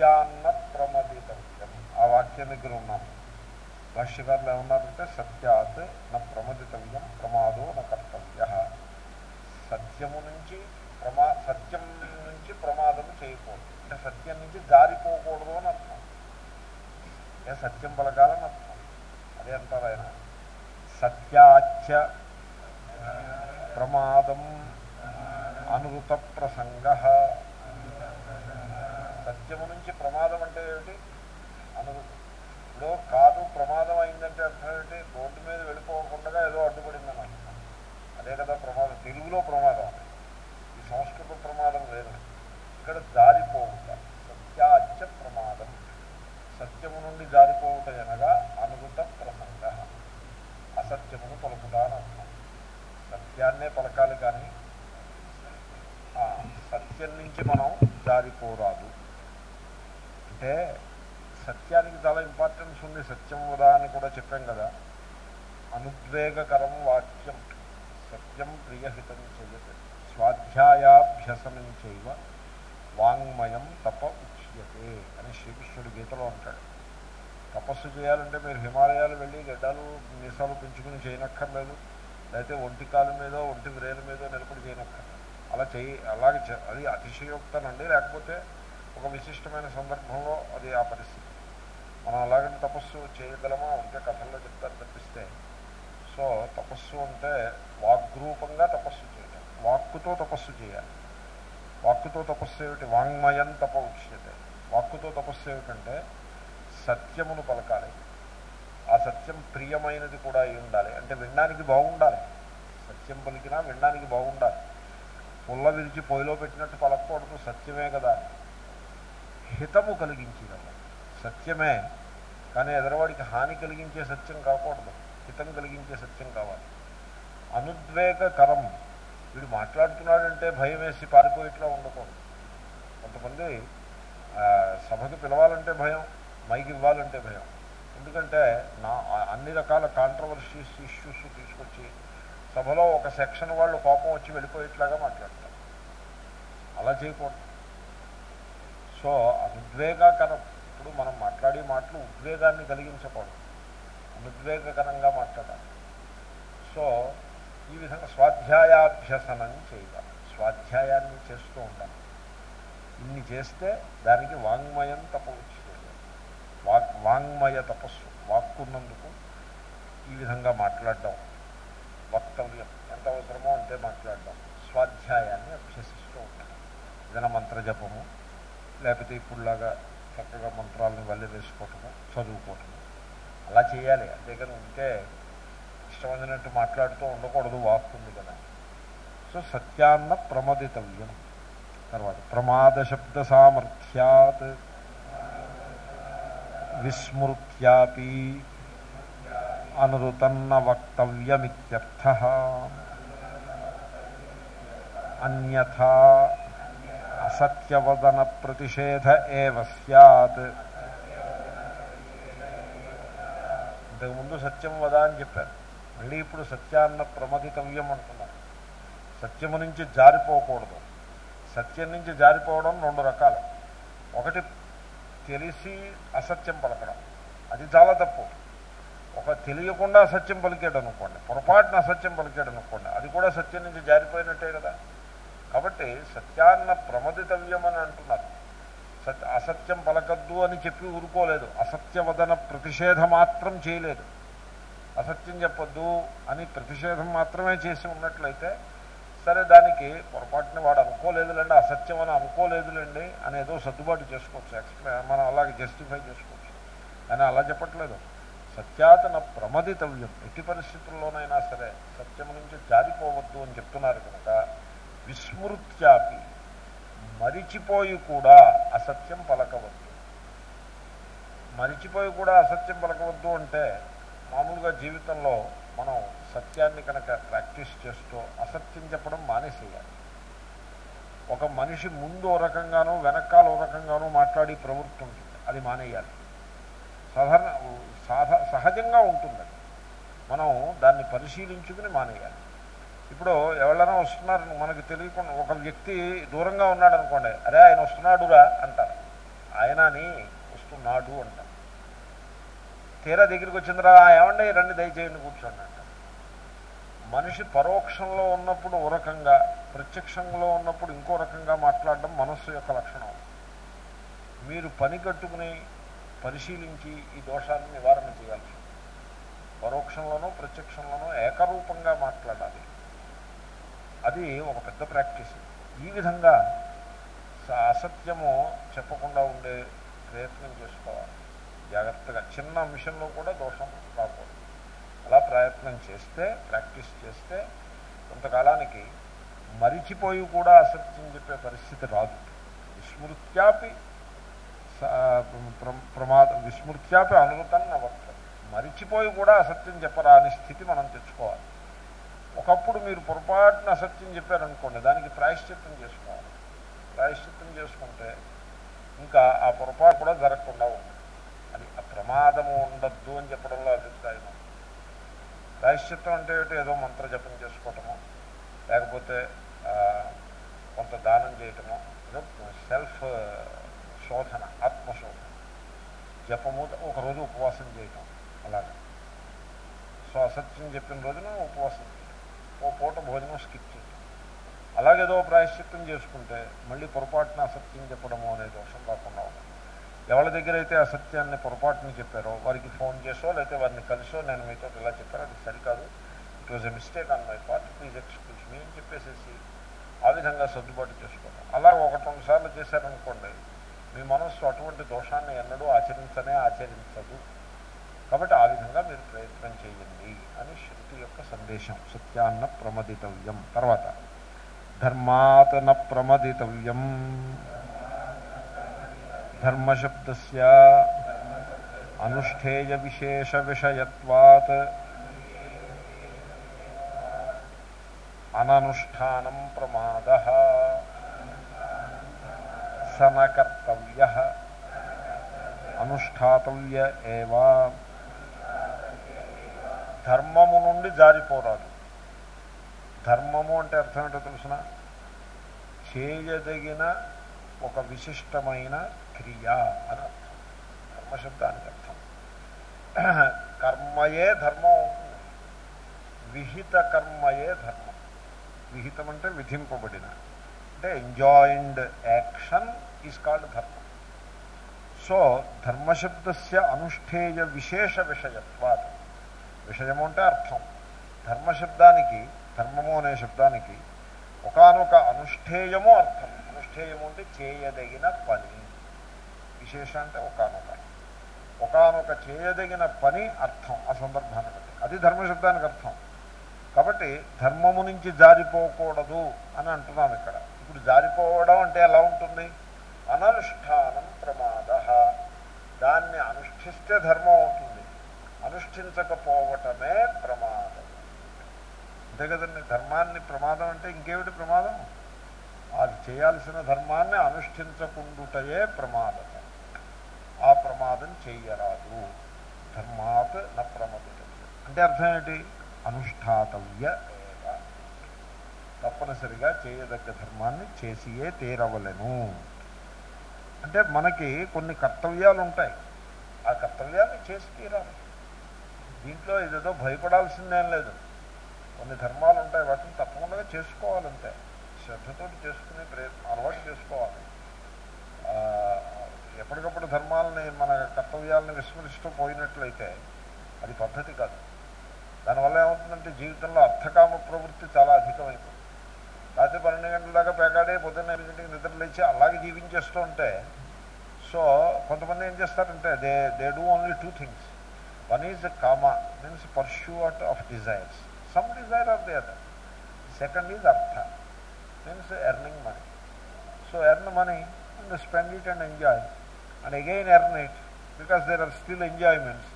సత్యాన్న ప్రమదితవ్యం ఆ వాక్యం దగ్గర ఉన్నాను భాష్యకారులు ఏమన్నారంటే సత్యాత్ నా ప్రమదితవ్యం ప్రమాదో నా కర్తవ్య. సత్యము నుంచి ప్రమా సత్యం నుంచి ప్రమాదము చేయకూడదు. అంటే సత్యం నుంచి జారిపోకూడదు అని అర్థం. ఏ సత్యం పలకాలని అర్థం? అదే అంటారు ఆయన. సత్యాచ్య ప్రమాదం అనురుత ప్రసంగ. సత్యము నుంచి ప్రమాదం అంటే ఏమిటి? అనుభూతి ఇప్పుడు కారు ప్రమాదం అయిందంటే అర్థం ఏంటి రోడ్డు మీద వెళ్ళిపోకుండా ఏదో అడ్డుపడిందని అర్థం అదే కదా ప్రమాదం. తెలుగులో ప్రమాదం ఈ సంస్కృత ప్రమాదం లేదు ఇక్కడ జారిపోవుట. సత్యాచ్య ప్రమాదం. సత్యము నుండి జారిపోవుట అనగా అనుభూత ప్రసంగ. అసత్యమును పలుకుట అని అర్థం. సత్యాన్నే పలకాలి కానీ సత్యం నుంచి మనం జారిపోరాదు. అంటే సత్యానికి చాలా ఇంపార్టెన్స్ ఉంది. సత్యం వదా అని కూడా చెప్పాం కదా. అనుద్వేగకరం వాక్యం. సత్యం ప్రియహితం చేయదు. స్వాధ్యాయాభ్యసనం చేయవ. వాంగ్మయం తప ఉచ్యతే అని శ్రీకృష్ణుడు గీతలో అంటాడు. తపస్సు చేయాలంటే మీరు హిమాలయాలు వెళ్ళి గడ్డలు మీసాలు పెంచుకుని చేయనక్కర్లేదు. లేకపోతే ఒంటి కాలు మీద ఒంటి వ్రేల మీద నిలబడి చేయనక్కర్లేదు. అలా చేయి అలాగే అది అతిశయోక్తనండి. లేకపోతే ఒక విశిష్టమైన సందర్భంలో అది ఆ పరిస్థితి. మనం అలాగంటే తపస్సు చేయగలమా అంటే కథల్లో చెప్తారు తప్పిస్తే. సో తపస్సు అంటే వాగ్రూపంగా తపస్సు చేయటం వాక్కుతో తపస్సు చేయాలి. వాక్కుతో తపస్సు ఏమిటి? వాంగ్మయం తప ఉచ్యతే వాక్కుతో తపస్సు ఏమిటంటే సత్యమును పలకాలి. ఆ సత్యం ప్రియమైనది కూడా అయి ఉండాలి. అంటే వినడానికి బాగుండాలి. సత్యం పలికినా వినడానికి బాగుండాలి. పుల్ల విరిచి పొయ్యిలో పెట్టినట్టు పలకూడదు సత్యమే కదా. హితము కలిగించేదన్నమాట సత్యమే. కానీ ఎదరవాడికి హాని కలిగించే సత్యం కాకూడదు. హితం కలిగించే సత్యం కావాలి. అనుద్వేగకరం. వీడు మాట్లాడుతున్నాడంటే భయం వేసి పారిపోయేట్లా ఉండకూడదు. కొంతమంది సభకు పిలవాలంటే భయం మైకి ఇవ్వాలంటే భయం. ఎందుకంటే నా అన్ని రకాల కాంట్రవర్సీస్ ఇష్యూస్ తీసుకొచ్చి సభలో ఒక సెక్షన్ వాళ్ళు కోపం వచ్చి వెళ్ళిపోయేట్లాగా మాట్లాడతారు. అలా చేయకూడదు. సో అనుద్వేగకరం ఇప్పుడు మనం మాట్లాడే మాటలు ఉద్వేగాన్ని కలిగించకూడదు. అనుద్వేగకరంగా మాట్లాడాలి. సో ఈ విధంగా స్వాధ్యాయాభ్యసనం చేయాలి. స్వాధ్యాయాన్ని చేస్తూ ఉండాలి. ఇన్ని చేస్తే దానికి వాంగ్మయం తపవచ్చు వాక్ వాంగ్మయ తపస్సు వాక్కున్నందుకు ఈ విధంగా మాట్లాడడం వక్తవ్యం. ఎంత అవసరమో అంతే మాట్లాడడం. స్వాధ్యాయాన్ని అభ్యసిస్తూ ఉంటాం ఏదైనా మంత్రజపము. లేకపోతే ఇప్పుడులాగా చక్కగా మంత్రాలను వల్లె వేసుకోవటము చదువుకోవటము. అలా చేయాలి. అంతేకాని ఉంటే ఇష్టమైనట్టు మాట్లాడుతూ ఉండకూడదు వాక్కు కదా. సో సత్యాన్న ప్రమదితవ్యం. తర్వాత ప్రమాద శబ్ద సామర్థ్యాత్ విస్మృత్యాపి అనురుతన్న వక్తవ్యమిత్యర్థ. అన్యథా అసత్యవదన ప్రతిషేధ ఏవ సత్ ఇంతకుముందు సత్యం వద అని చెప్పారు. మళ్ళీ ఇప్పుడు సత్యాన్న ప్రమదితవ్యం అంటున్నారు. సత్యము నుంచి జారిపోకూడదు. సత్యం నుంచి జారిపోవడం రెండు రకాలు. ఒకటి తెలిసి అసత్యం పలకడం. అది చాలా తప్పు. ఒక తెలియకుండా అసత్యం పలికాడు అనుకోండి. పొరపాటున అసత్యం పలికాడు అనుకోండి. అది కూడా సత్యం నుంచి జారిపోయినట్టే కదా. కాబట్టి సత్యాన్న ప్రమదితవ్యం అని అంటున్నారు సత్య అసత్యం పలకద్దు అని చెప్పి ఊరుకోలేదు. అసత్యవదన ప్రతిషేధ మాత్రం చేయలేదు. అసత్యం చెప్పొద్దు అని ప్రతిషేధం మాత్రమే చేసి ఉన్నట్లయితే సరే దానికి పొరపాటున వాడు అనుకోలేదులేండి అసత్యం అని అనుకోలేదులేండి అని ఏదో సర్దుబాటు చేసుకోవచ్చు. ఎక్స్ప్లెయిన్ మనం అలాగే జస్టిఫై చేసుకోవచ్చు. కానీ అలా చెప్పట్లేదు. సత్యాతన ప్రమదితవ్యం. ఎట్టి పరిస్థితుల్లోనైనా సరే సత్యం నుంచి జారిపోవద్దు అని చెప్తున్నారు కనుక విస్మృత్యాపి. మరిచిపోయి కూడా అసత్యం పలకవద్దు. మరిచిపోయి కూడా అసత్యం పలకవద్దు అంటే మామూలుగా జీవితంలో మనం సత్యాన్ని కనుక ప్రాక్టీస్ చేస్తూ అసత్యం చెప్పడం మానేసేయాలి. ఒక మనిషి ముందు ఓ రకంగానూ వెనకాల ఓ రకంగానూ మాట్లాడి ప్రవృత్తి ఉంటుంది. అది మానేయాలి. సాధారణ సాధ సహజంగా ఉంటుంది మనం దాన్ని పరిశీలించుకుని మానేయాలి. ఇప్పుడు ఎవరైనా వస్తున్నారు మనకు తెలియకుండా ఒక వ్యక్తి దూరంగా ఉన్నాడు అనుకోండి అరే ఆయన వస్తున్నాడురా అంటారు. ఆయన అని వస్తున్నాడు అంటారు. తీరా దగ్గరికి వచ్చిందిరా ఏమండి రండి దయచేయండి కూర్చోండి అంట మనిషి పరోక్షంలో ఉన్నప్పుడు ఓ రకంగా ప్రత్యక్షంలో ఉన్నప్పుడు ఇంకో రకంగా మాట్లాడడం మనస్సు యొక్క లక్షణం. మీరు పని కట్టుకుని పరిశీలించి ఈ దోషాన్ని నివారణ చేయాల్సి పరోక్షంలోనూ ప్రత్యక్షంలోనూ ఏకరూపంగా మాట్లాడాలి. అది ఒక పెద్ద ప్రాక్టీస్. ఈ విధంగా అసత్యము చెప్పకుండా ఉండే ప్రయత్నం చేసుకోవాలి. జాగ్రత్తగా చిన్న అంశంలో కూడా దోషం రాకూడదు. అలా ప్రయత్నం చేస్తే ప్రాక్టీస్ చేస్తే కొంతకాలానికి మరిచిపోయి కూడా అసత్యం చెప్పే పరిస్థితి రాదు. విస్మృత్యాపి స- ప్ర- ప్రమాద విస్మృత్యాపి అనుమతం నవర్తది మరిచిపోయి కూడా అసత్యం చెప్పరాని స్థితి మనం తెచ్చుకోవాలి. ఒకప్పుడు మీరు పొరపాటున అసత్యం చెప్పారనుకోండి దానికి ప్రాయశ్చిత్తం చేసుకోవాలి. ప్రాయశ్చిత్తం చేసుకుంటే ఇంకా ఆ పొరపాటు కూడా జరగకుండా ఉంటుంది. అది ఆ ప్రమాదము ఉండద్దు అని చెప్పడంలో అభిప్రాయం ప్రాయశ్చిత్తం అంటే ఏదో మంత్ర జపం చేసుకోవటము లేకపోతే కొంత దానం చేయటము ఏదో సెల్ఫ్ శోధన ఆత్మశోధన. జపము ఒకరోజు ఉపవాసం చేయటం. అలాగే. సో అసత్యం చెప్పిన రోజున ఉపవాసం చేయటం ఓ పూట భోజనం స్కిప్ చేయటం అలాగేదో ప్రాయశ్చిత్తం చేసుకుంటే మళ్ళీ పొరపాటున అసత్యం చెప్పడము అనే దోషం రాకుండా ఉంటుంది ఎవరి దగ్గర అయితే అసత్యాన్ని పొరపాటుని చెప్పారో వారికి ఫోన్ చేసో లేకపోతే వారిని కలిసో నేను మీతో ఇలా చెప్పాను అది సరికాదు. It was a mistake on my part please excuse me అని చెప్పేసేసి ఆ విధంగా సర్దుబాటు చేసుకోవడం. అలా ఒకటి రెండు సార్లు చేశారనుకోండి మీ మనస్సు అటువంటి దోషాన్ని ఎన్నడూ ఆచరించనే ఆచరించదు. కాబట్టి ఆ విధంగా మీరు ప్రయత్నం చేయండి అని సందేశం సత్యాన్న ప్రమదితవ్యం తర్వాత ధర్మాత్ న ప్రమదితవ్యం ధర్మశబ్దస్య అనుష్ఠేయ విశేష విషయత్వాత్ అననుష్ఠానం ప్రమాద సనకర్తవ్య అనుష్ఠాతవ్య ఏవా ధర్మము నుండి జారిపోరాదు. ధర్మము అంటే అర్థం ఏంటో తెలుసిన? చేయదగిన ఒక విశిష్టమైన క్రియ అని అర్థం. ధర్మశబ్దానికి అర్థం. కర్మయే ధర్మం. అవుతుంది విహిత కర్మయే ధర్మం. విహితం అంటే విధింపబడిన. అంటే ఎంజాయిండ్ యాక్షన్ ఈజ్ కాల్డ్ ధర్మం. సో ధర్మశబ్దస్య అనుష్ఠేయ విశేష విషయత్వాలు విషయము అంటే అర్థం ధర్మశబ్దానికి ధర్మము అనే శబ్దానికి ఒకనొక అనుష్ఠేయము అర్థం. అనుష్ఠేయము అంటే చేయదగిన పని. విశేష అంటే ఒకనొక. ఒకనొక చేయదగిన పని అర్థం ఆ సందర్భాన్ని బట్టి. అది ధర్మశబ్దానికి అర్థం. కాబట్టి ధర్మము నుంచి జారిపోకూడదు అని అంటున్నాం ఇక్కడ. ఇప్పుడు జారిపోవడం అంటే ఎలా ఉంటుంది? అననుష్ఠానం ప్రమాద. దాన్ని అనుష్ఠిస్తే ధర్మం అవుతుంది. అనుష్ఠించకపోవటమే ప్రమాదం. అంతే కదండి ధర్మాన్ని ప్రమాదం అంటే ఇంకేమిటి ప్రమాదం? అది చేయాల్సిన ధర్మాన్ని అనుష్ఠించకుండుటయే ప్రమాదం. ఆ ప్రమాదం చెయ్యరాదు. ధర్మాత్ న ప్రమదితవ్యం అంటే అర్థం ఏంటి? అనుష్ఠాతవ్య తప్పనిసరిగా చేయదగ్గ ధర్మాన్ని చేసియే తీరవలెను. అంటే మనకి కొన్ని కర్తవ్యాలు ఉంటాయి ఆ కర్తవ్యాన్ని చేసి తీరాలి. దీంట్లో ఇదేదో భయపడాల్సిందేం లేదు. కొన్ని ధర్మాలు ఉంటాయి వాటిని తప్పకుండా చేసుకోవాలంటే శ్రద్ధతో చేసుకునే ప్రయత్నం అలవాటు చేసుకోవాలి. ఎప్పటికప్పుడు ధర్మాలని మన కర్తవ్యాలను విస్మరిస్తూ పోయినట్లయితే అది పద్ధతి కాదు. దానివల్ల ఏమవుతుందంటే జీవితంలో అర్థకామ ప్రవృత్తి చాలా అధికమైపోతుంది. రాత్రి పన్నెండు గంటల దాకా పేకాడే పొద్దున్న ఎనిమిది గంటకి నిద్ర లేచి అలాగే జీవించేస్తూ ఉంటే సో కొంతమంది ఏం చేస్తారంటే they they do only two things one is kama means pursuit of desires some desire of the other second is artha means earning money so earn money and spend it and enjoy and again earn it because there are still enjoyments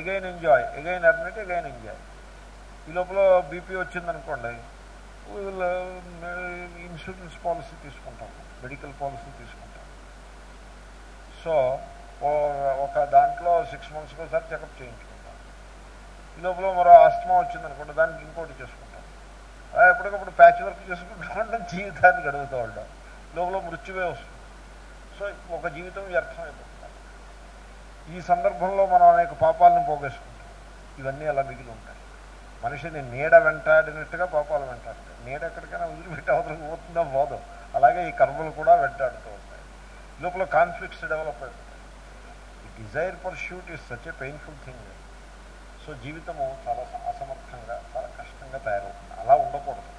again enjoy again earn it again enjoy ఈ లోపల BP వచ్చిందనుకోండి will insurance policy తీసుకుంటాం medical policy తీసుకుంటాం. So ఒక దాంట్లో six మంత్స్కి ఒకసారి checkup చేయించుకుంటాం. ఈ లోపల మరో ఆస్తమా వచ్చిందనుకోండి దానికి ఇంకోటి చేసుకుంటాం. అలా ఎప్పటికప్పుడు ప్యాచ్ వర్క్ చేసుకుంటూ ఉండడం జీవితాన్ని గడుగుతూ ఉంటాం. లోపల మృత్యువే వస్తుంది. సో ఒక జీవితం వ్యర్థమైపోతుంది ఈ సందర్భంలో మనం అనేక పాపాలను పోగేసుకుంటాం. ఇవన్నీ అలా మిగిలి ఉంటాయి. మనిషిని నీడ వెంటాడినట్టుగా పాపాలు వెంటాడుతాయి. నీడ ఎక్కడికైనా వదిలిపెట్టి అవతలకు పోతుందో పోదు అలాగే ఈ కర్మలు కూడా వెంటాడుతూ ఉంటాయి. లోపల కాన్ఫ్లిక్ట్స్ డెవలప్ అవుతాయి. Desire pursuit is such a painful thing so జీవితము చాలా అసమర్థంగా చాలా కష్టంగా తయారవుతుంది అలా ఉండకూడదు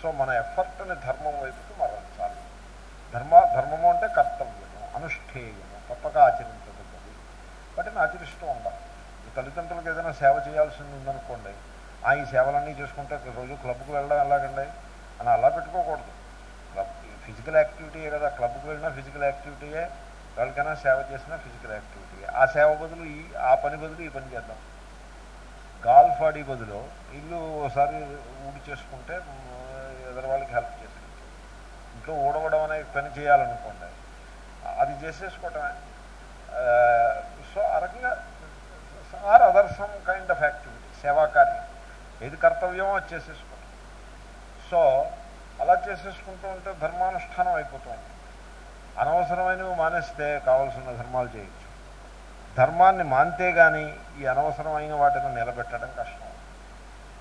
సో మన ఎఫర్ట్ని ధర్మం వైపుకి మరల్చాలి ధర్మ ధర్మము అంటే కర్తవ్యము అనుష్ఠేయము తప్పక ఆచరించదగ్గది వాటిని ఆచరిస్తూ ఉండాలి తల్లిదండ్రులకు ఏదైనా సేవ చేయాల్సింది ఉందనుకోండి ఆ ఈ సేవలన్నీ చేసుకుంటే రోజు క్లబ్కి వెళ్ళడం ఎలాగండి అని అలా పెట్టుకోకూడదు క్లబ్ ఫిజికల్ యాక్టివిటీయే కదా క్లబ్కి వెళ్ళినా ఫిజికల్ యాక్టివిటీయే ఎవరికైనా సేవ చేసినా ఫిజికల్ యాక్టివిటీ ఆ సేవ బదులు ఈ ఆ పని బదులు ఈ పని చేద్దాం. గాల్ఫ్ ఆడి బదులు ఇల్లు ఒకసారి ఊడి చేసుకుంటే ఎదురు వాళ్ళకి హెల్ప్ చేసి ఇంట్లో ఊడవడం అనే పని చేయాలనుకోండి అది చేసేసుకోవటమే. సో ఆ రకంగా or other some kind of activity సేవా కార్యం. ఏది కర్తవ్యమో అది చేసేసుకోవటం. సో అలా చేసేసుకుంటూ ఉంటే ధర్మానుష్ఠానం అయిపోతూ ఉంటుంది. అనవసరమైనవి మానేస్తే కావలసిన ధర్మాలు చేయొచ్చు. ధర్మాన్ని మాంతే కానీ ఈ అనవసరమైన వాటిని నిలబెట్టడం కష్టం.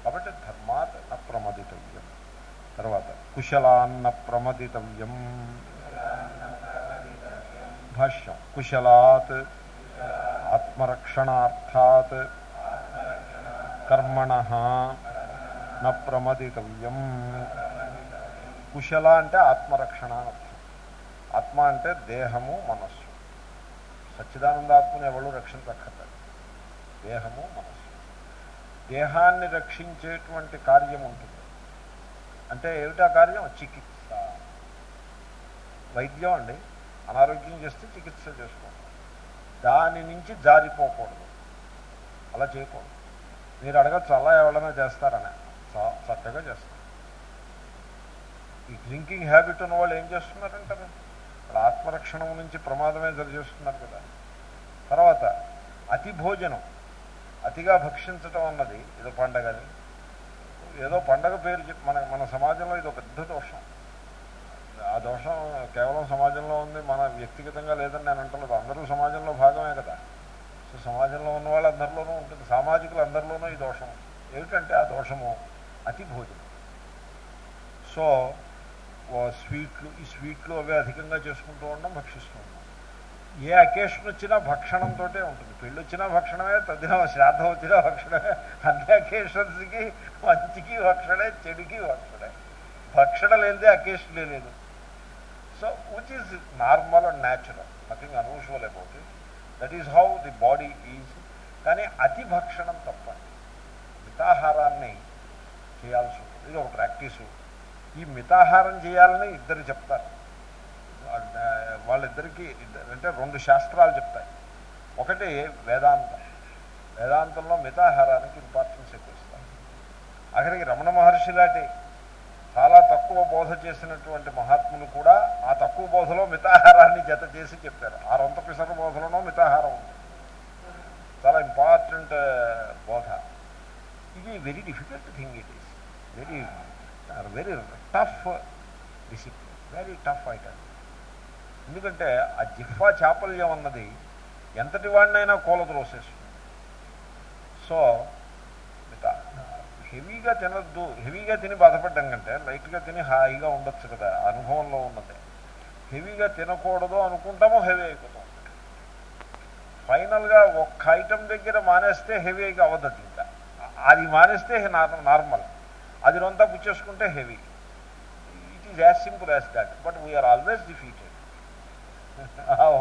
కాబట్టి ధర్మాత్ న ప్రమదితవ్యం. తర్వాత కుశలాన్న ప్రమదితవ్యం. భాష్యం. కుశలాత్ ఆత్మరక్షణార్థాత్ కర్మణ న ప్రమదితవ్యం. కుశల అంటే ఆత్మరక్షణ అర్థం. ఆత్మ అంటే దేహము మనస్సు. సచ్చిదానందాత్మను ఎవరు రక్షించక్కర్లేదు. దేహము మనస్సు. దేహాన్ని రక్షించేటువంటి కార్యం ఉంటుంది. అంటే ఏమిటా కార్యం? చికిత్స. వైద్యం అండి. అనారోగ్యం చేస్తే చికిత్స చేసుకోండి. దాని నుంచి జారిపోకూడదు. అలా చేయకూడదు. మీరు అడగచ్చు అలా ఎవరైనా చేస్తారనే. చక్కగా చేస్తారు. ఈ డ్రింకింగ్ హ్యాబిట్ ఉన్న వాళ్ళు ఏం చేస్తున్నారంటారు? ఇక్కడ ఆత్మరక్షణం నుంచి ప్రమాదమే జరిచేస్తున్నారు కదా. తర్వాత అతి భోజనం అతిగా భక్షించటం అన్నది ఏదో పండగని ఏదో పండగ పేరు చెప్ మన మన సమాజంలో ఇది ఒక పెద్ద దోషం. ఆ దోషం కేవలం సమాజంలో ఉంది మన వ్యక్తిగతంగా లేదని నేను అంటలేదు అందరూ సమాజంలో భాగమే కదా. సో సమాజంలో ఉన్న వాళ్ళందరిలోనూ ఉంటుంది. సామాజికులు అందరిలోనూ ఈ దోషం. ఏమిటంటే ఆ దోషము? అతి భోజనం. సో స్వీట్లు ఈ స్వీట్లు అవి అధికంగా చేసుకుంటూ ఉండడం భక్షిస్తూ ఉంటాం ఏ అకేషన్ వచ్చినా భక్షణంతో ఉంటుంది. పెళ్ళి వచ్చినా భక్షణమే తద్దిన శ్రాద్ధం వచ్చినా భక్షణమే. అన్ని అకేషన్స్కి మంచికి భక్షణే చెడుకి భక్షణే. భక్షణ లేనిదే అకేషన్ లేదు. So which is normal and natural nothing unusual about it that is how the body is కానీ అతి భక్షణం తప్ప మితాహారాన్ని చేయాల్సి ఉంటుంది. ఇది ఒక ప్రాక్టీసు. ఈ మితాహారం చేయాలని ఇద్దరు చెప్తారు. వాళ్ళిద్దరికీ అంటే రెండు శాస్త్రాలు చెప్తాయి. ఒకటి వేదాంతం. వేదాంతంలో మితాహారానికి ఇంపార్టెన్స్ ఎక్కువ ఇస్తారు. అక్కడికి రమణ మహర్షి లాంటి చాలా తక్కువ బోధ చేసినటువంటి మహాత్ములు కూడా ఆ తక్కువ బోధలో మితాహారాన్ని జత చేసి చెప్పారు. ఆ రొంత పిసర బోధలోనూ మితాహారం ఉంది. చాలా ఇంపార్టెంట్ బోధ. ఇది very difficult thing it is very very tough discipline very tough item ఎందుకంటే ఆ జిఫా చాపల్యం అన్నది ఎంతటి వాడినైనా కూలద్రోసేస్తుంది సో హెవీగా తినద్దు హెవీగా తిని బాధపడ్డం కంటే లైట్గా తిని హాయిగా ఉండొచ్చు కదా అనుభవంలో ఉన్నది. హెవీగా తినకూడదు అనుకుంటామో హెవీ అయిపోతాం. ఫైనల్గా ఒక్క ఐటమ్ దగ్గర మానేస్తే హెవీగా అవ్వదు ఇంకా. అది మానేస్తే నార్మల్. అది రొంతా పుచ్చేసుకుంటే heavy it is as simple as that but we are always defeated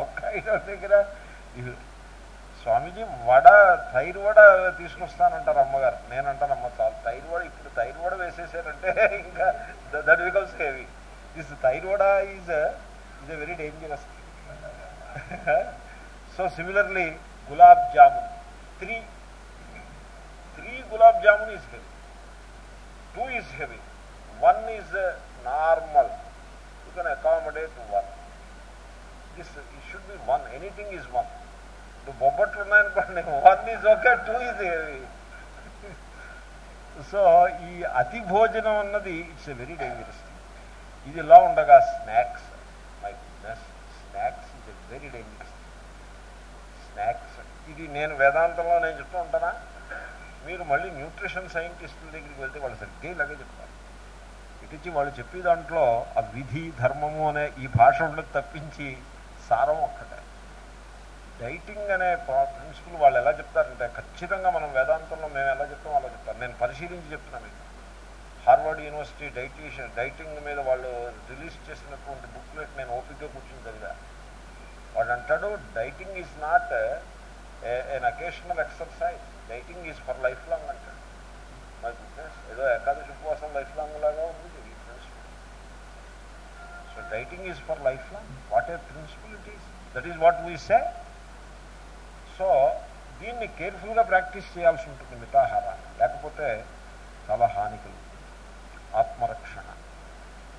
ఒక్క ఐదో దగ్గర స్వామీజీ వడ తైరు వడ తీసుకొస్తానంటారు అమ్మగారు. నేనంటానమ్మ చాలు. తైరు వడ ఇప్పుడు తైరు వడ వేసేసారంటే ఇంకా that becomes heavy this thayir vada is is a very dangerous so similarly gulab jamun. Three three gulab jamun is heavy two is heavy one is normal you can accommodate one this ఈ should be one anything is one ఇప్పుడు బొబ్బట్లు ఉన్నాయనుకోండి one is okay two is heavy so ఈ అతి భోజనం అన్నది it's a very dangerous thing ఇది ఇలా ఉండగా snacks my goodness snacks very dangerous snacks ఇది నేను వేదాంతంలో నేను చెప్తూ ఉంటానా? మీరు మళ్ళీ న్యూట్రిషన్ సైంటిస్టుల దగ్గరికి వెళ్తే వాళ్ళు సరిగ్గా ఇలాగే చెప్తారు. ఇటిచ్చి వాళ్ళు చెప్పే దాంట్లో ఆ విధి ధర్మము అనే ఈ భాష ఉండదు తప్పించి సారం ఒక్కటే. డైటింగ్ అనే ప్రిన్సిపల్ వాళ్ళు ఎలా చెప్తారంటే ఖచ్చితంగా మనం వేదాంతంలో మేము ఎలా చెప్తాం అలా చెప్తాం నేను పరిశీలించి చెప్తున్నా మీకు. హార్వర్డ్ యూనివర్సిటీ డైటీషియన్ డైటింగ్ మీద వాళ్ళు రిలీజ్ చేసినటువంటి బుక్లెట్ నేను ఓపిక్గా కూర్చుని చదివా. వాడు అంటాడు dieting is not an occasional exercise dieting is for life long అంటాడు మై గుడ్నెస్ ఏదో ఏకాదశి ఉపవాసం లైఫ్ లాంగ్ లాగా ఉంది ఈ principle so dieting is for life long what a principle it is that is what we say so దీన్ని కేర్ఫుల్గా practice చేయాల్సి ఉంటుంది. మితాహారాన్ని లేకపోతే చాలా హాని కలుగుతుంది ఆత్మరక్షణ.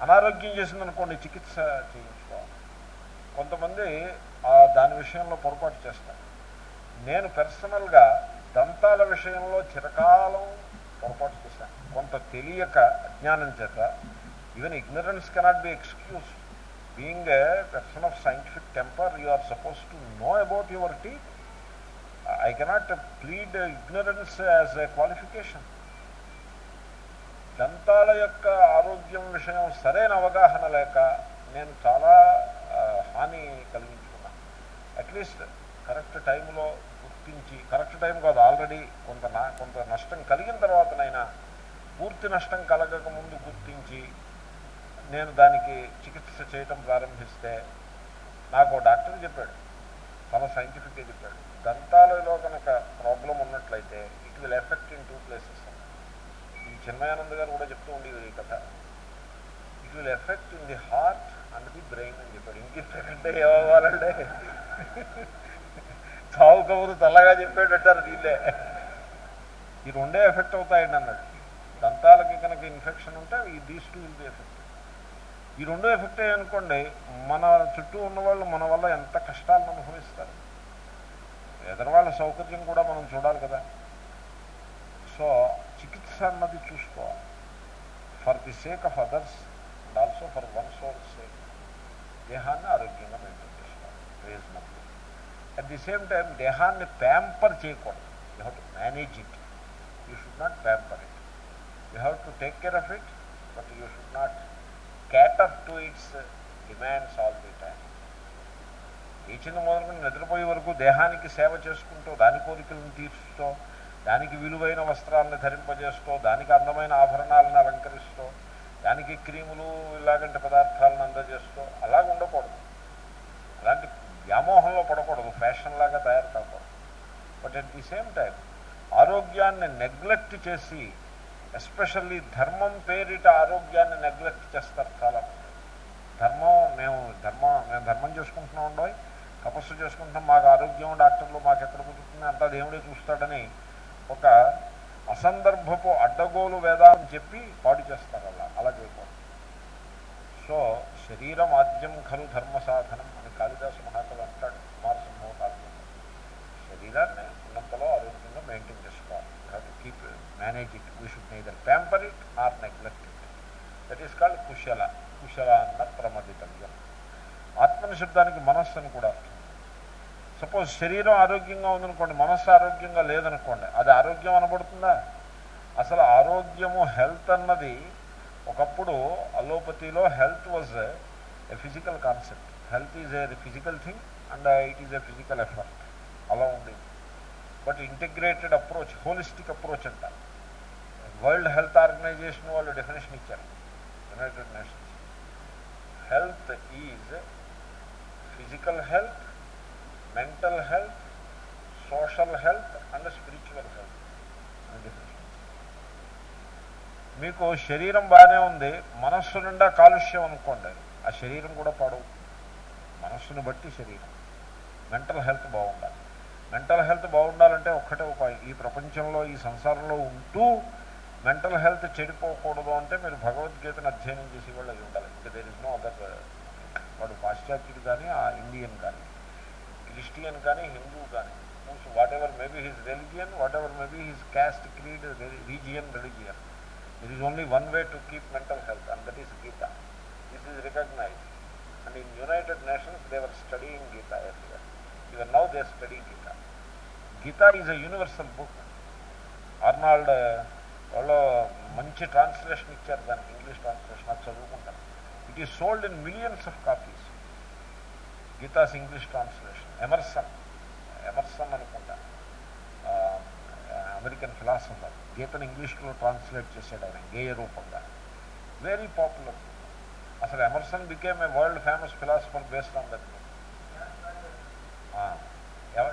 అనారోగ్యం చేసిందనుకోండి చికిత్స చేయించుకోవాలి కొంతమంది ఆ దాని విషయంలో పొరపాటు చేస్తారు. నేను పర్సనల్గా దంతాల విషయంలో చిరకాలం పొరపాటు చేశాను కొంత తెలియక అజ్ఞానం చేత even ignorance cannot be excuse being a person of scientific temper you are suppose to know about your teeth I cannot plead ignorance as a qualification దంతాల యొక్క ఆరోగ్యం విషయం సరైన అవగాహన లేక నేను చాలా హాని కలిగించుకున్నాను. అట్లీస్ట్ కరెక్ట్ టైంలో గుర్తించి కరెక్ట్ టైం కాదు ఆల్రెడీ కొంత నా కొంత నష్టం కలిగిన తర్వాతనైనా పూర్తి నష్టం కలగక ముందు గుర్తించి నేను దానికి చికిత్స చేయటం ప్రారంభిస్తే నాకు డాక్టర్ చెప్పాడు. చాలా సైంటిఫిక్గా చెప్పాడు. దంతాలలో కనుక ప్రాబ్లం ఉన్నట్లయితే it will affect in two places. ఈ చిన్మయానంద్ గారు కూడా చెప్తూ ఉండేది ఈ కథ. It will affect in the heart and the brain అని చెప్పాడు. ఇంక అంటే ఏమవ్వాలంటే చావు తెల్లగా తల్లగా చెప్పేటట్టారు వీళ్ళే. ఈ రెండే ఎఫెక్ట్ అవుతాయండి అన్నాడు దంతాలకి కనుక ఇన్ఫెక్షన్ ఉంటే ఈ these two will be effect. ఈ రెండో ఎఫెక్ట్ అనుకోండి మన చుట్టూ ఉన్న వాళ్ళు మన వల్ల ఎంత కష్టాలను అనుభవిస్తారు. ఎదరవాళ్ళ సౌకర్యం కూడా మనం చూడాలి కదా. సో చికిత్స అన్నది చూసుకోవాలి. For the sake of others and also for one soul sake. దేహాన్ని ఆరోగ్యంగా మెయింటైన్ చేసుకోవాలి. Reasonable at the same time దేహాన్ని ప్యాంపర్ చేయకూడదు. You have to manage it you should not pamper it you have to take care of it but you should not cater to its demands all the time లేచిన మొదలుకొని నిద్రపోయే వరకు దేహానికి సేవ చేసుకుంటూ దాని కోరికలను తీర్చుతో దానికి విలువైన వస్త్రాలను ధరింపజేస్తూ దానికి అందమైన ఆభరణాలను అలంకరిస్తూ దానికి క్రీములు ఇలాగంటి పదార్థాలను అందజేస్తూ అలాగ ఉండవు వ్యామోహంలో పడకూడదు. ఫ్యాషన్ లాగా తయారు కాకూడదు but at the same time ఆరోగ్యాన్ని నెగ్లెక్ట్ చేసి ఎస్పెషల్లీ ధర్మం పేరిట ఆరోగ్యాన్ని నెగ్లెక్ట్ చేస్తారు చాలా ధర్మం మేము ధర్మం మేము ధర్మం చేసుకుంటున్నాం ఉండవు తపస్సు చేసుకుంటున్నాం. మాకు ఆరోగ్యం డాక్టర్లు మాకు ఎక్కడ కుదురుతుంది? అంతా దేవుడే చూస్తాడని ఒక అసందర్భపు అడ్డగోలు వేదాలను చెప్పి పాడు చేస్తారు అలా. అలా చేయకూడదు. సో శరీరం ఆద్యం ఖలు ధర్మ సాధనం. కాళిదాసు మహాకవి అంటాడు కుమారసింహ కావ్యం శరీరాన్ని ఉన్నంతలో ఆరోగ్యంగా మెయింటైన్ చేసుకోవాలి. Keep manage it we should neither pamper it or neglect it that is called కుశల కుశల అన్న ప్రమదితవ్యం. ఆత్మని శబ్దానికి మనస్సు అని కూడా అర్థం. సపోజ్ శరీరం ఆరోగ్యంగా ఉందనుకోండి మనస్సు ఆరోగ్యంగా లేదనుకోండి అది ఆరోగ్యం అనబడుతుందా? అసలు ఆరోగ్యము హెల్త్ అన్నది ఒకప్పుడు అలోపతిలో health was a physical concept health is a physical thing and it is a physical effort అలా ఉండేది but integrated approach holistic approach అంట. వరల్డ్ హెల్త్ ఆర్గనైజేషన్ వాళ్ళు డెఫినేషన్ ఇచ్చారు. United Nations health is physical health mental health social health and spiritual health అని definition మీకు శరీరం బాగానే ఉంది మనస్సు నిండా కాలుష్యం అనుకోండి. ఆ శరీరం కూడా పాడవు. మనస్సును బట్టి శరీరం. మెంటల్ హెల్త్ బాగుండాలి. మెంటల్ హెల్త్ బాగుండాలంటే ఒక్కటే ఒక ఈ ప్రపంచంలో ఈ సంసారంలో ఉంటూ మెంటల్ హెల్త్ చెడిపోకూడదు అంటే మీరు భగవద్గీతను అధ్యయనం చేసి వాళ్ళు అయి ఉండాలి. ఇంకా దేర్ ఇస్ నో అదర్ వాడు పాశ్చాత్యుడు కానీ ఆ ఇండియన్ కానీ క్రిస్టియన్ కానీ హిందూ కానీ whatever maybe his religion whatever maybe his caste creed region religion it is only one way to keep mental health and that is Gita this is recognize and in United Nations they were studying Gita everywhere even now they study Gita Gita is a universal book Arnold వాళ్ళు మంచి translation ఇచ్చారు. దానికి English translation అది చదువుకుంటాను it is sold in millions of copies Gita's English translation Emerson Emerson అనుకుంటా. American philosopher గీతను ఇంగ్లీష్లో translate చేశాడు ఆయన. గేయ రూపంగా. వెరీ పాపులర్ అసలు Emerson became a world famous philosopher based on that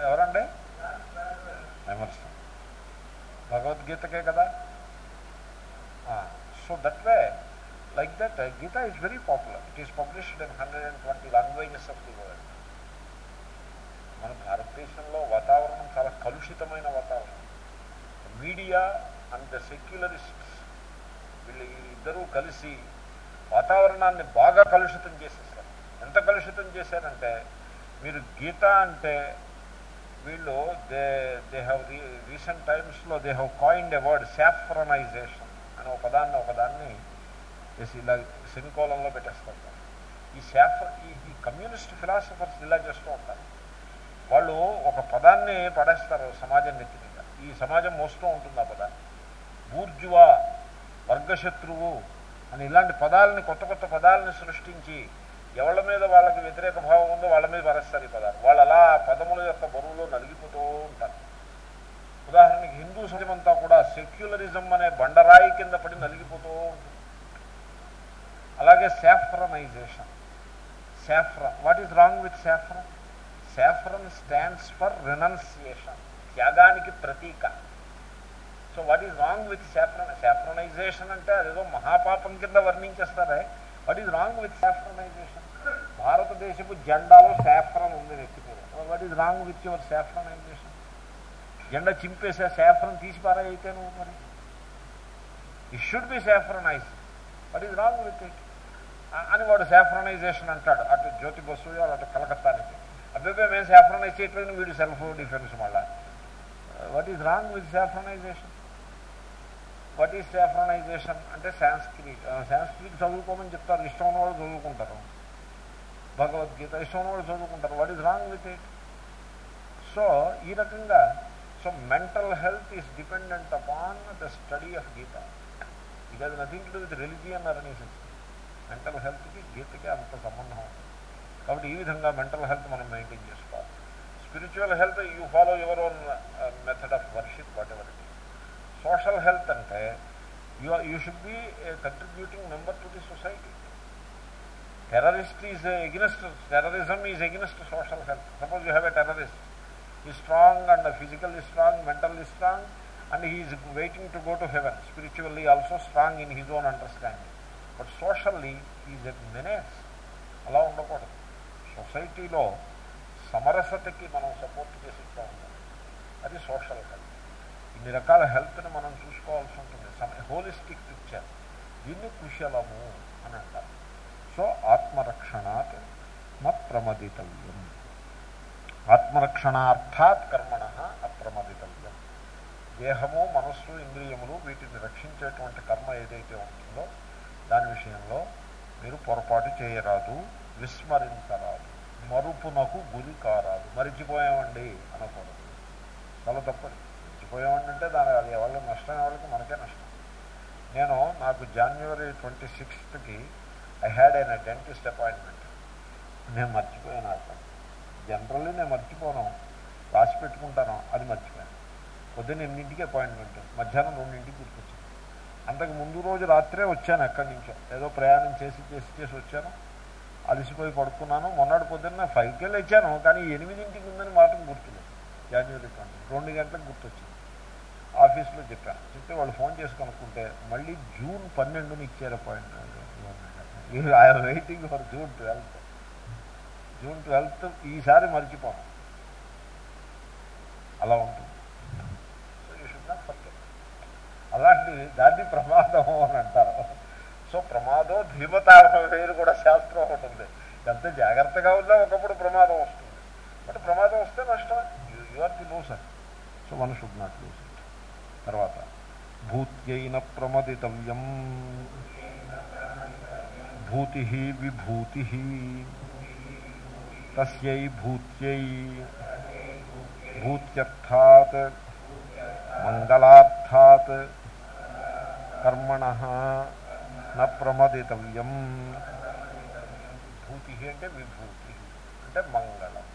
ఎవరండి ఎమర్సన్ భగవద్గీతకే కదా so that way like that Gita is very popular it is published in hundred and twenty languages of the world మన భారతదేశంలో వాతావరణం చాలా కలుషితమైన వాతావరణం మీడియా అండ్ ద సెక్యులరిస్ట్స్ వీళ్ళు ఇద్దరూ కలిసి వాతావరణాన్ని బాగా కలుషితం చేసేసారు ఎంత కలుషితం చేశారంటే మీరు గీత అంటే వీళ్ళు they they have re recent టైమ్స్లో they have coined a word word saffronization అని ఒక పదాన్ని ఒకదాన్ని చేసి ఇలా సెమికోలంలో పెట్టేస్తారు. ఈ శాఫ ఈ కమ్యూనిస్ట్ ఫిలాసఫర్స్ ఇలా చేస్తూ ఉంటారు. వాళ్ళు ఒక పదాన్ని పడేస్తారు సమాజం నెత్తి మీద. ఈ సమాజం మోస్తూ ఉంటుంది ఆ పదాన్ని. బూర్జువా వర్గశత్రువు అని ఇలాంటి పదాలని కొత్త కొత్త పదాలని సృష్టించి ఎవళ్ళ మీద వాళ్ళకి వ్యతిరేక భావం ఉందో వాళ్ళ మీద వరస్తారు ఈ పదాలు. వాళ్ళు అలా పదముల యొక్క బరువులో నలిగిపోతూ ఉంటారు. ఉదాహరణకి హిందూ సజమంతా కూడా సెక్యులరిజం అనే బండరాయి కింద పడి నలిగిపోతూ ఉంటుంది. అలాగే saffronization saffron what is wrong with saffron saffron stands for renunciation. త్యాగానికి ప్రతీక. So what is wrong with saffron saffronization అంటే అదేదో మహాపాపం కింద వర్ణించేస్తారే. What is wrong with saffronization భారతదేశపు జెండాలో శాఫ్రన్ ఉంది వ్యక్తి what is wrong with your saffronization జెండా చింపేసే శాఫ్రన్ తీసి పారైతే నువ్వు మరి? It should be saffronize what is wrong with it అని వాడు సాఫ్రనైజేషన్ అంటాడు. అటు జ్యోతి బస్సు అటు కలకత్తా నుంచి. అబ్బాయి మేము శాఫ్రనైజ్ చేయట్లేదు వీడు సెల్ఫ్ డిఫెన్స్ మళ్ళా. What is wrong with saffronization what is saffronization అంటే సాంస్క్రిట్ సాంస్క్రిట్ చదువుకోమని చెప్తారు. ఇష్టం ఉన్న వాళ్ళు చదువుకుంటారు. భగవద్గీత ఇష్టం ఉన్న వాళ్ళు చదువుకుంటారు. What is wrong with it so ఈ రకంగా so mental health is dependent upon the study of Gita it has nothing to do with religion organization mental హెల్త్కి గీతకి అంత సంబంధం ఉంది కాబట్టి ఈ విధంగా మెంటల్ హెల్త్ మనం మెయింటైన్ చేసుకోవాలి. Spiritual health you follow your own method of worship whatever it social health అంటే you you should be a contributing member to the society terrorist is against terrorism is against social health suppose you have a terrorist ఈ strong and physically strong mentally strong and he is waiting to go to heaven spiritually also strong in his own understanding but socially is a menace అలా ఉండకూడదు సొసైటీలో సమరసతకి మనం support చేసి ఉంటాం అది social health ఇన్ని రకాల హెల్త్ని మనం చూసుకోవాల్సి ఉంటుంది. సమ హోలిస్టిక్ పిక్చర్. దీన్ని కుశలము అని అంటారు. సో ఆత్మరక్షణాత్ న ప్రమదితవ్యం ఆత్మరక్షణార్థాత్ కర్మణ అప్రమదితవ్యం. దేహము మనస్సు ఇంద్రియములు వీటిని రక్షించేటువంటి కర్మ ఏదైతే ఉంటుందో దాని విషయంలో మీరు పొరపాటు చేయరాదు విస్మరించరాదు. మరుపునకు గురి కారాదు మరిచిపోయామండి అనకూడదు. చాలా తప్పదు మర్చిపోయామండి అంటే దాని అది ఎవరికి నష్టం ఎవరికి మనకే నష్టం. నేను నాకు జనవరి ట్వంటీ సిక్స్త్కి ఐ హ్యాడ్ అయిన డెంటిస్ట్ అపాయింట్మెంట్ నేను మర్చిపోయాను అక్కడ జనరల్లీ నేను మర్చిపోను. రాసి పెట్టుకుంటాను. అది మర్చిపోయాను. పొద్దున్న ఎనిమిదింటికి అపాయింట్మెంట్ మధ్యాహ్నం రెండింటికి గుర్తొచ్చింది. అంతకు ముందు రోజు రాత్రే వచ్చాను ఎక్కడి నుంచో. ఏదో ప్రయాణం చేసి చేసి చేసి వచ్చాను. అలసిపోయి పడుకున్నాను. మొన్నటి పొద్దున్న ఫైవ్కి వెళ్ళి వచ్చాను కానీ ఎనిమిదింటికి ఉందని మాత్రం గుర్తులేదు. జనవరి ట్వంటీ రెండు గంటలకు గుర్తొచ్చింది. ఆఫీస్లో చెప్పాను చెప్తే వాళ్ళు ఫోన్ చేసి కనుక్కుంటే మళ్ళీ జూన్ పన్నెండుని ఇచ్చారు appointment. I'm waiting for June twelfth. June twelfth ఈసారి మర్చిపోను. అలా ఉంటుంది. So you should not forget అలాంటి దాన్ని ప్రమాదం అని అంటారు. సో ప్రమాదం ధీమత కూడా శాస్త్రం ఒకటి ఎంత జాగ్రత్తగా ఉన్నా ఒకప్పుడు ప్రమాదం వస్తుంది. బట్ ప్రమాదం వస్తే నష్టం. You are the loser so మన షుడ్ నాట్ లూస్ తర్వాత భూత్యైన ప్రమదితవ్యం. భూతి విభూతి తస్యై భూత్యై. భూత్యర్థాత్ మంగళార్థాత్ కర్మణ న ప్రమదితవ్యం. భూతి అంటే విభూతి అంటే మంగళం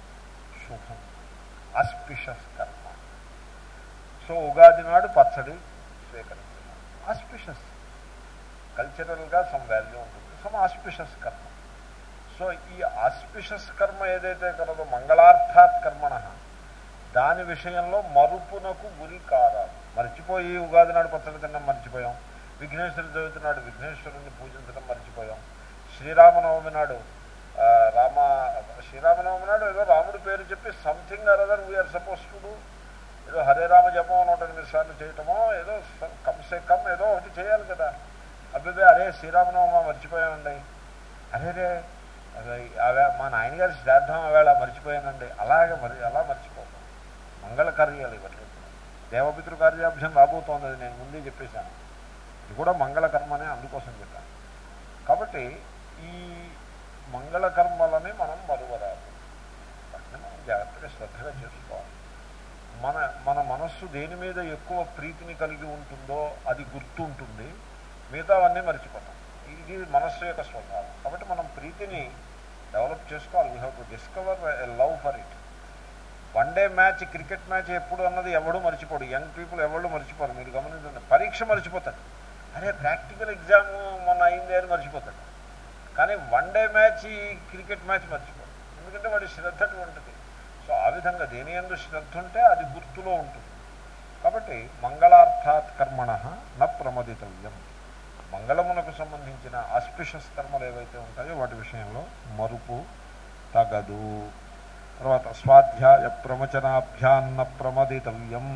శుభం అస్పిషస్ కర్మ సో ఉగాది నాడు పచ్చడి స్వీకరించడం. ఆస్పిషస్ కల్చరల్గా సమ్ వాల్యూ ఉంటుంది. Some auspicious karma. సో ఈ ఆస్పిషస్ కర్మ ఏదైతే కలదో మంగళార్థాత్ కర్మణ దాని విషయంలో మరుపునకు గురి కారాదు. మర్చిపోయి ఉగాది నాడు పచ్చడి తినడం మర్చిపోయాం. విఘ్నేశ్వర చవితి నాడు విఘ్నేశ్వరుని పూజించడం మర్చిపోయాం. శ్రీరామనవమి నాడు రామ శ్రీరామనవమి నాడు ఏదో రాముడి పేరు చెప్పి something or other we are suppose to do ఏదో హరే రామ జపం నూట ఎనిమిది సార్లు చేయటమో ఏదో స- కమ్సే కమ్ ఏదో ఒకటి చేయాలి కదా. అబ్బాయి అరే శ్రీరామనవమ మర్చిపోయామండి. అరే రే అదే అవే మా నాయనగారి శ్రాద్ధం అవేళ మర్చిపోయానండి. అలాగే మరి అలా మర్చిపోతాం మంగళ కార్యాలు ఇవన్నీ. దేవపితృ కార్యాభ్యం రాబోతోంది అది నేను ముందే చెప్పేశాను. ఇది కూడా మంగళకర్మనే అందుకోసం చెప్పాను. కాబట్టి ఈ మంగళకర్మలని మనం మరువరాదు. వాటిని మనం జాగ్రత్తగా శ్రద్ధగా చేస్తాం మన మన మనస్సు దేని మీద ఎక్కువ ప్రీతిని కలిగి ఉంటుందో అది గుర్తుంటుంది. మిగతావన్నీ మర్చిపోతాం. ఇది మనస్సు యొక్క స్వభావం. కాబట్టి మనం ప్రీతిని డెవలప్ చేసుకోవాలి. We have to discover love for it one day match cricket match ఎప్పుడు అన్నది ఎవడు మర్చిపోడు. యంగ్ పీపుల్ ఎవరు మర్చిపోరు. మీరు గమనించండి. పరీక్ష మర్చిపోతాడు అరే ప్రాక్టికల్ ఎగ్జామ్ మొన్న అయింది అని మర్చిపోతాడు కానీ one day match cricket match మర్చిపోడు ఎందుకంటే వాడి శ్రద్ధ అటువంటిది. సో ఆ విధంగా దేని ఎందు శ్రద్ధ ఉంటే అది గుర్తులో ఉంటుంది. కాబట్టి మంగళార్థాత్ కర్మణ న ప్రమదితవ్యం. మంగళమునకు సంబంధించిన ఆస్పిషస్ కర్మలు ఏవైతే ఉంటాయో వాటి విషయంలో మరుపు తగదు. తర్వాత స్వాధ్యాయ ప్రవచనాభ్యాన్న ప్రమదితవ్యం.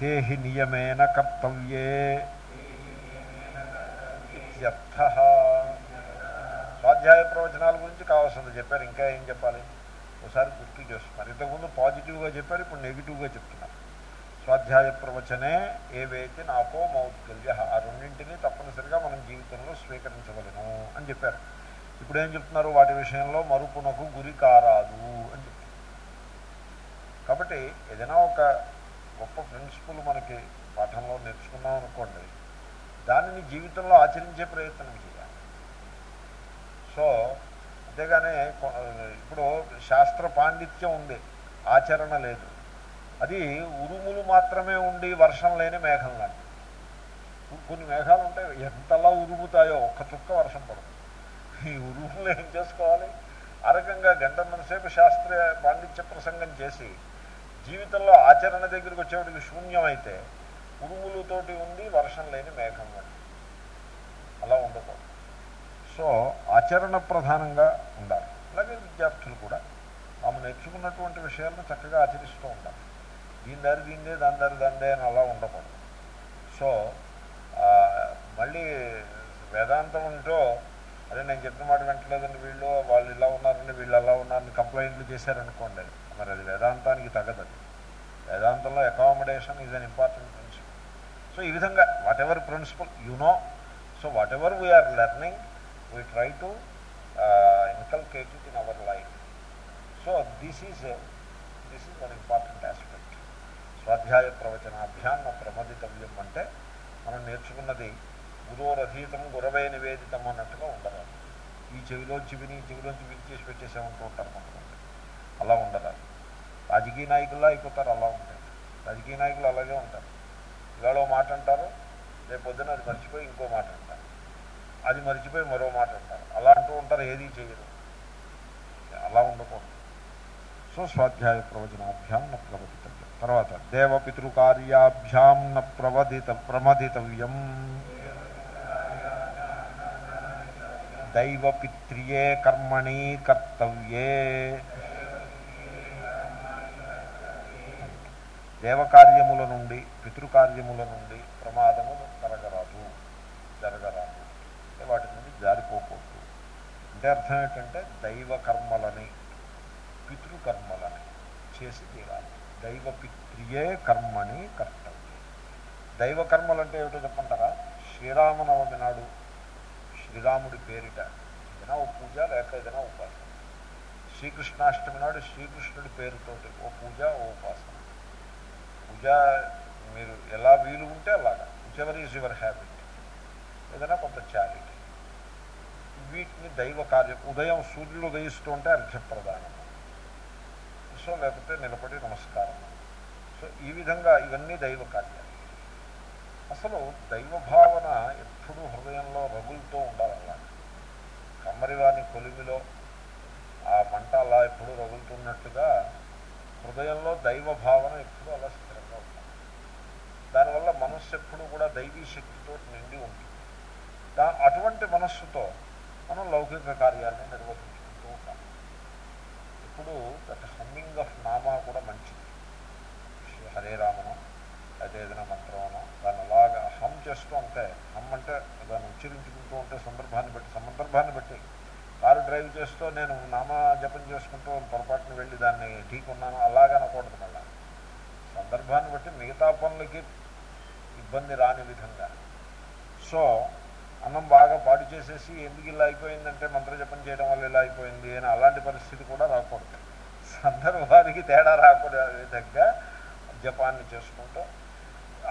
దేహి నియమేన కర్తవ్యే. ఇత్యర్థ. స్వాధ్యాయ ప్రవచనాల గురించి కావాల్సింది చెప్పారు ఇంకా ఏం చెప్పాలి? ఒకసారి గుర్తు చేస్తున్నారు ఇంతకుముందు పాజిటివ్గా చెప్పారు ఇప్పుడు నెగిటివ్గా చెప్తున్నారు. స్వాధ్యాయ ప్రవచనే ఏవైతే నాకో మౌద్గల్య ఆ రెండింటినీ తప్పనిసరిగా మనం జీవితంలో స్వీకరించగలను అని చెప్పారు. ఇప్పుడు ఏం చెప్తున్నారు? వాటి విషయంలో మరుపునకు గురి కారాదు అని చెప్తున్నారు. కాబట్టి ఏదైనా ఒక గొప్ప ప్రిన్సిపల్ మనకి పాఠంలో నేర్చుకున్నాం అనుకోండి దానిని జీవితంలో ఆచరించే ప్రయత్నం చేయాలి. సో అంతేగానే ఇప్పుడు శాస్త్ర పాండిత్యం ఉంది ఆచరణ లేదు. అది ఉరుములు మాత్రమే ఉండి వర్షం లేని మేఘం లాంటి కొన్ని మేఘాలు ఉంటాయి ఎంతలా ఉరుముతాయో ఒక్క చుక్క వర్షం పడుతుంది ఈ ఉరుములు ఏం చేసుకోవాలి? ఆ రకంగా గంటన్నరసేపు శాస్త్రీయ పాండిత్య ప్రసంగం చేసి జీవితంలో ఆచరణ దగ్గరికి వచ్చేవాడికి శూన్యమైతే ఉరుములతోటి ఉండి వర్షం లేని మేఘం వంటి సో ఆచరణ ప్రధానంగా ఉండాలి. అలాగే విద్యార్థులు కూడా తాము నేర్చుకున్నటువంటి విషయాలను చక్కగా ఆచరిస్తూ ఉండాలి. దీని దారి దీందే దాని దారి దాందే అని అలా ఉండకూడదు. సో మళ్ళీ వేదాంతం ఉంటో అదే నేను చెప్పిన మాట వింటలేదండి వీళ్ళు వాళ్ళు ఇలా ఉన్నారని వీళ్ళు అలా ఉన్నారని కంప్లైంట్లు చేశారనుకోండి మరి అది వేదాంతానికి తగదది వేదాంతంలో accommodation is an important principle so ఈ విధంగా whatever principle you know so whatever we are learning we try to inculcate it in our life so this is this is one important aspect స్వాధ్యాయ ప్రవచనాభ్యాన్న ప్రమదితవ్యం అంటే మనం నేర్చుకున్నది గురోరధీతం గురవే నివేదితం అన్నట్టుగా ఉండదు ఈ చెవిలోంచి విని చెవిలోంచి విని చేసి పెట్టేసామంటూ ఉంటారు కొంతమంది. అలా ఉండదు. రాజకీయ నాయకుల్లో అయిపోతారు అలా ఉంటారు. రాజకీయ నాయకులు అలాగే ఉంటారు. ఇవాళ మాట అంటారు రేపు పొద్దున అది మర్చిపోయి ఇంకో మాట అంటారు అది మర్చిపోయి మరో మాట అంటారు. అలా అంటూ ఉంటారు ఏది చేయరు. అలా ఉండకూడదు. సో స్వాధ్యాయ ప్రవచనాభ్యాం న ప్రవదితవ్యం. తర్వాత దేవపితృకార్యాభ్యాం న ప్రవదిత ప్రమదితవ్యం. దైవపిత్రియే కర్మణి కర్తవ్యే. దేవకార్యముల నుండి పితృకార్యముల నుండి ప్రమాదము కలగరాదు జరగరాదు అంటే వాటి నుండి జారిపోకూడదు అంటే అర్థం ఏంటంటే దైవ కర్మలని పితృకర్మలని చేసి తీరాలి. దైవ పిత్రియే కర్మని కర్తవ్యం. దైవ కర్మలు అంటే ఏమిటో చెప్పంటారా శ్రీరామనవమి నాడు శ్రీరాముడి పేరిట ఏదైనా ఓ పూజ లేక ఏదైనా ఉపాసన. శ్రీకృష్ణాష్టమి నాడు శ్రీకృష్ణుడి పేరుతోటి ఓ పూజ ఓ ఉపాసన. పూజ మీరు ఎలా వీలు ఉంటే అలాగా. విచ్ ఈజ్ యువర్ హ్యాబిట్ ఏదైనా కొంత చారిటీ వీటిని దైవ కార్యం ఉదయం సూర్యుడు ఉదయిస్తూ ఉంటే అర్ఘ్యప్రదానం. సో లేకపోతే నిలబడి నమస్కారం. సో ఈ విధంగా ఇవన్నీ దైవ కార్యాలు. అసలు దైవ భావన ఎప్పుడూ హృదయంలో రగులుతూ ఉండాలన్నమాట. కమ్మరివాని కొలిమిలో ఆ మంట అలా ఎప్పుడూ రగులుతున్నట్టుగా హృదయంలో దైవ భావన ఎప్పుడూ అలా స్థిరంగా ఉంటుంది దానివల్ల మనస్సు ఎప్పుడూ కూడా దైవీ శక్తితో నిండి ఉంటుంది. దా అటువంటి మనస్సుతో మనం లౌకిక కార్యాలను నిర్వర్తించుకుంటూ ఉంటాం ఇప్పుడు దట్ హమ్మింగ్ ఆఫ్ నామా కూడా మంచిది. హరే రామను అయితే ఏదైనా మంత్రమనో దాన్ని అలాగా హమ్ చేస్తూ ఉంటే హమ్ అంటే దాన్ని ఉచ్చరించుకుంటూ ఉంటే సందర్భాన్ని బట్టి సందర్భాన్ని బట్టి కారు డ్రైవ్ చేస్తూ నేను నామా జపం చేసుకుంటూ పొరపాటున వెళ్ళి దాన్ని ఢీకున్నాను అలాగా అనకూడదు మళ్ళా. సందర్భాన్ని బట్టి మిగతా పనులకి ఇబ్బంది రాని విధంగా. సో అన్నం బాగా పాడు చేసేసి ఎందుకు ఇలా అయిపోయిందంటే మంత్రజపం చేయడం వల్ల ఇలా అయిపోయింది అని అలాంటి పరిస్థితి కూడా రాకూడదు. సందర్భానికి తేడా రాకూడదు విధంగా జపాన్ని చేసుకుంటూ.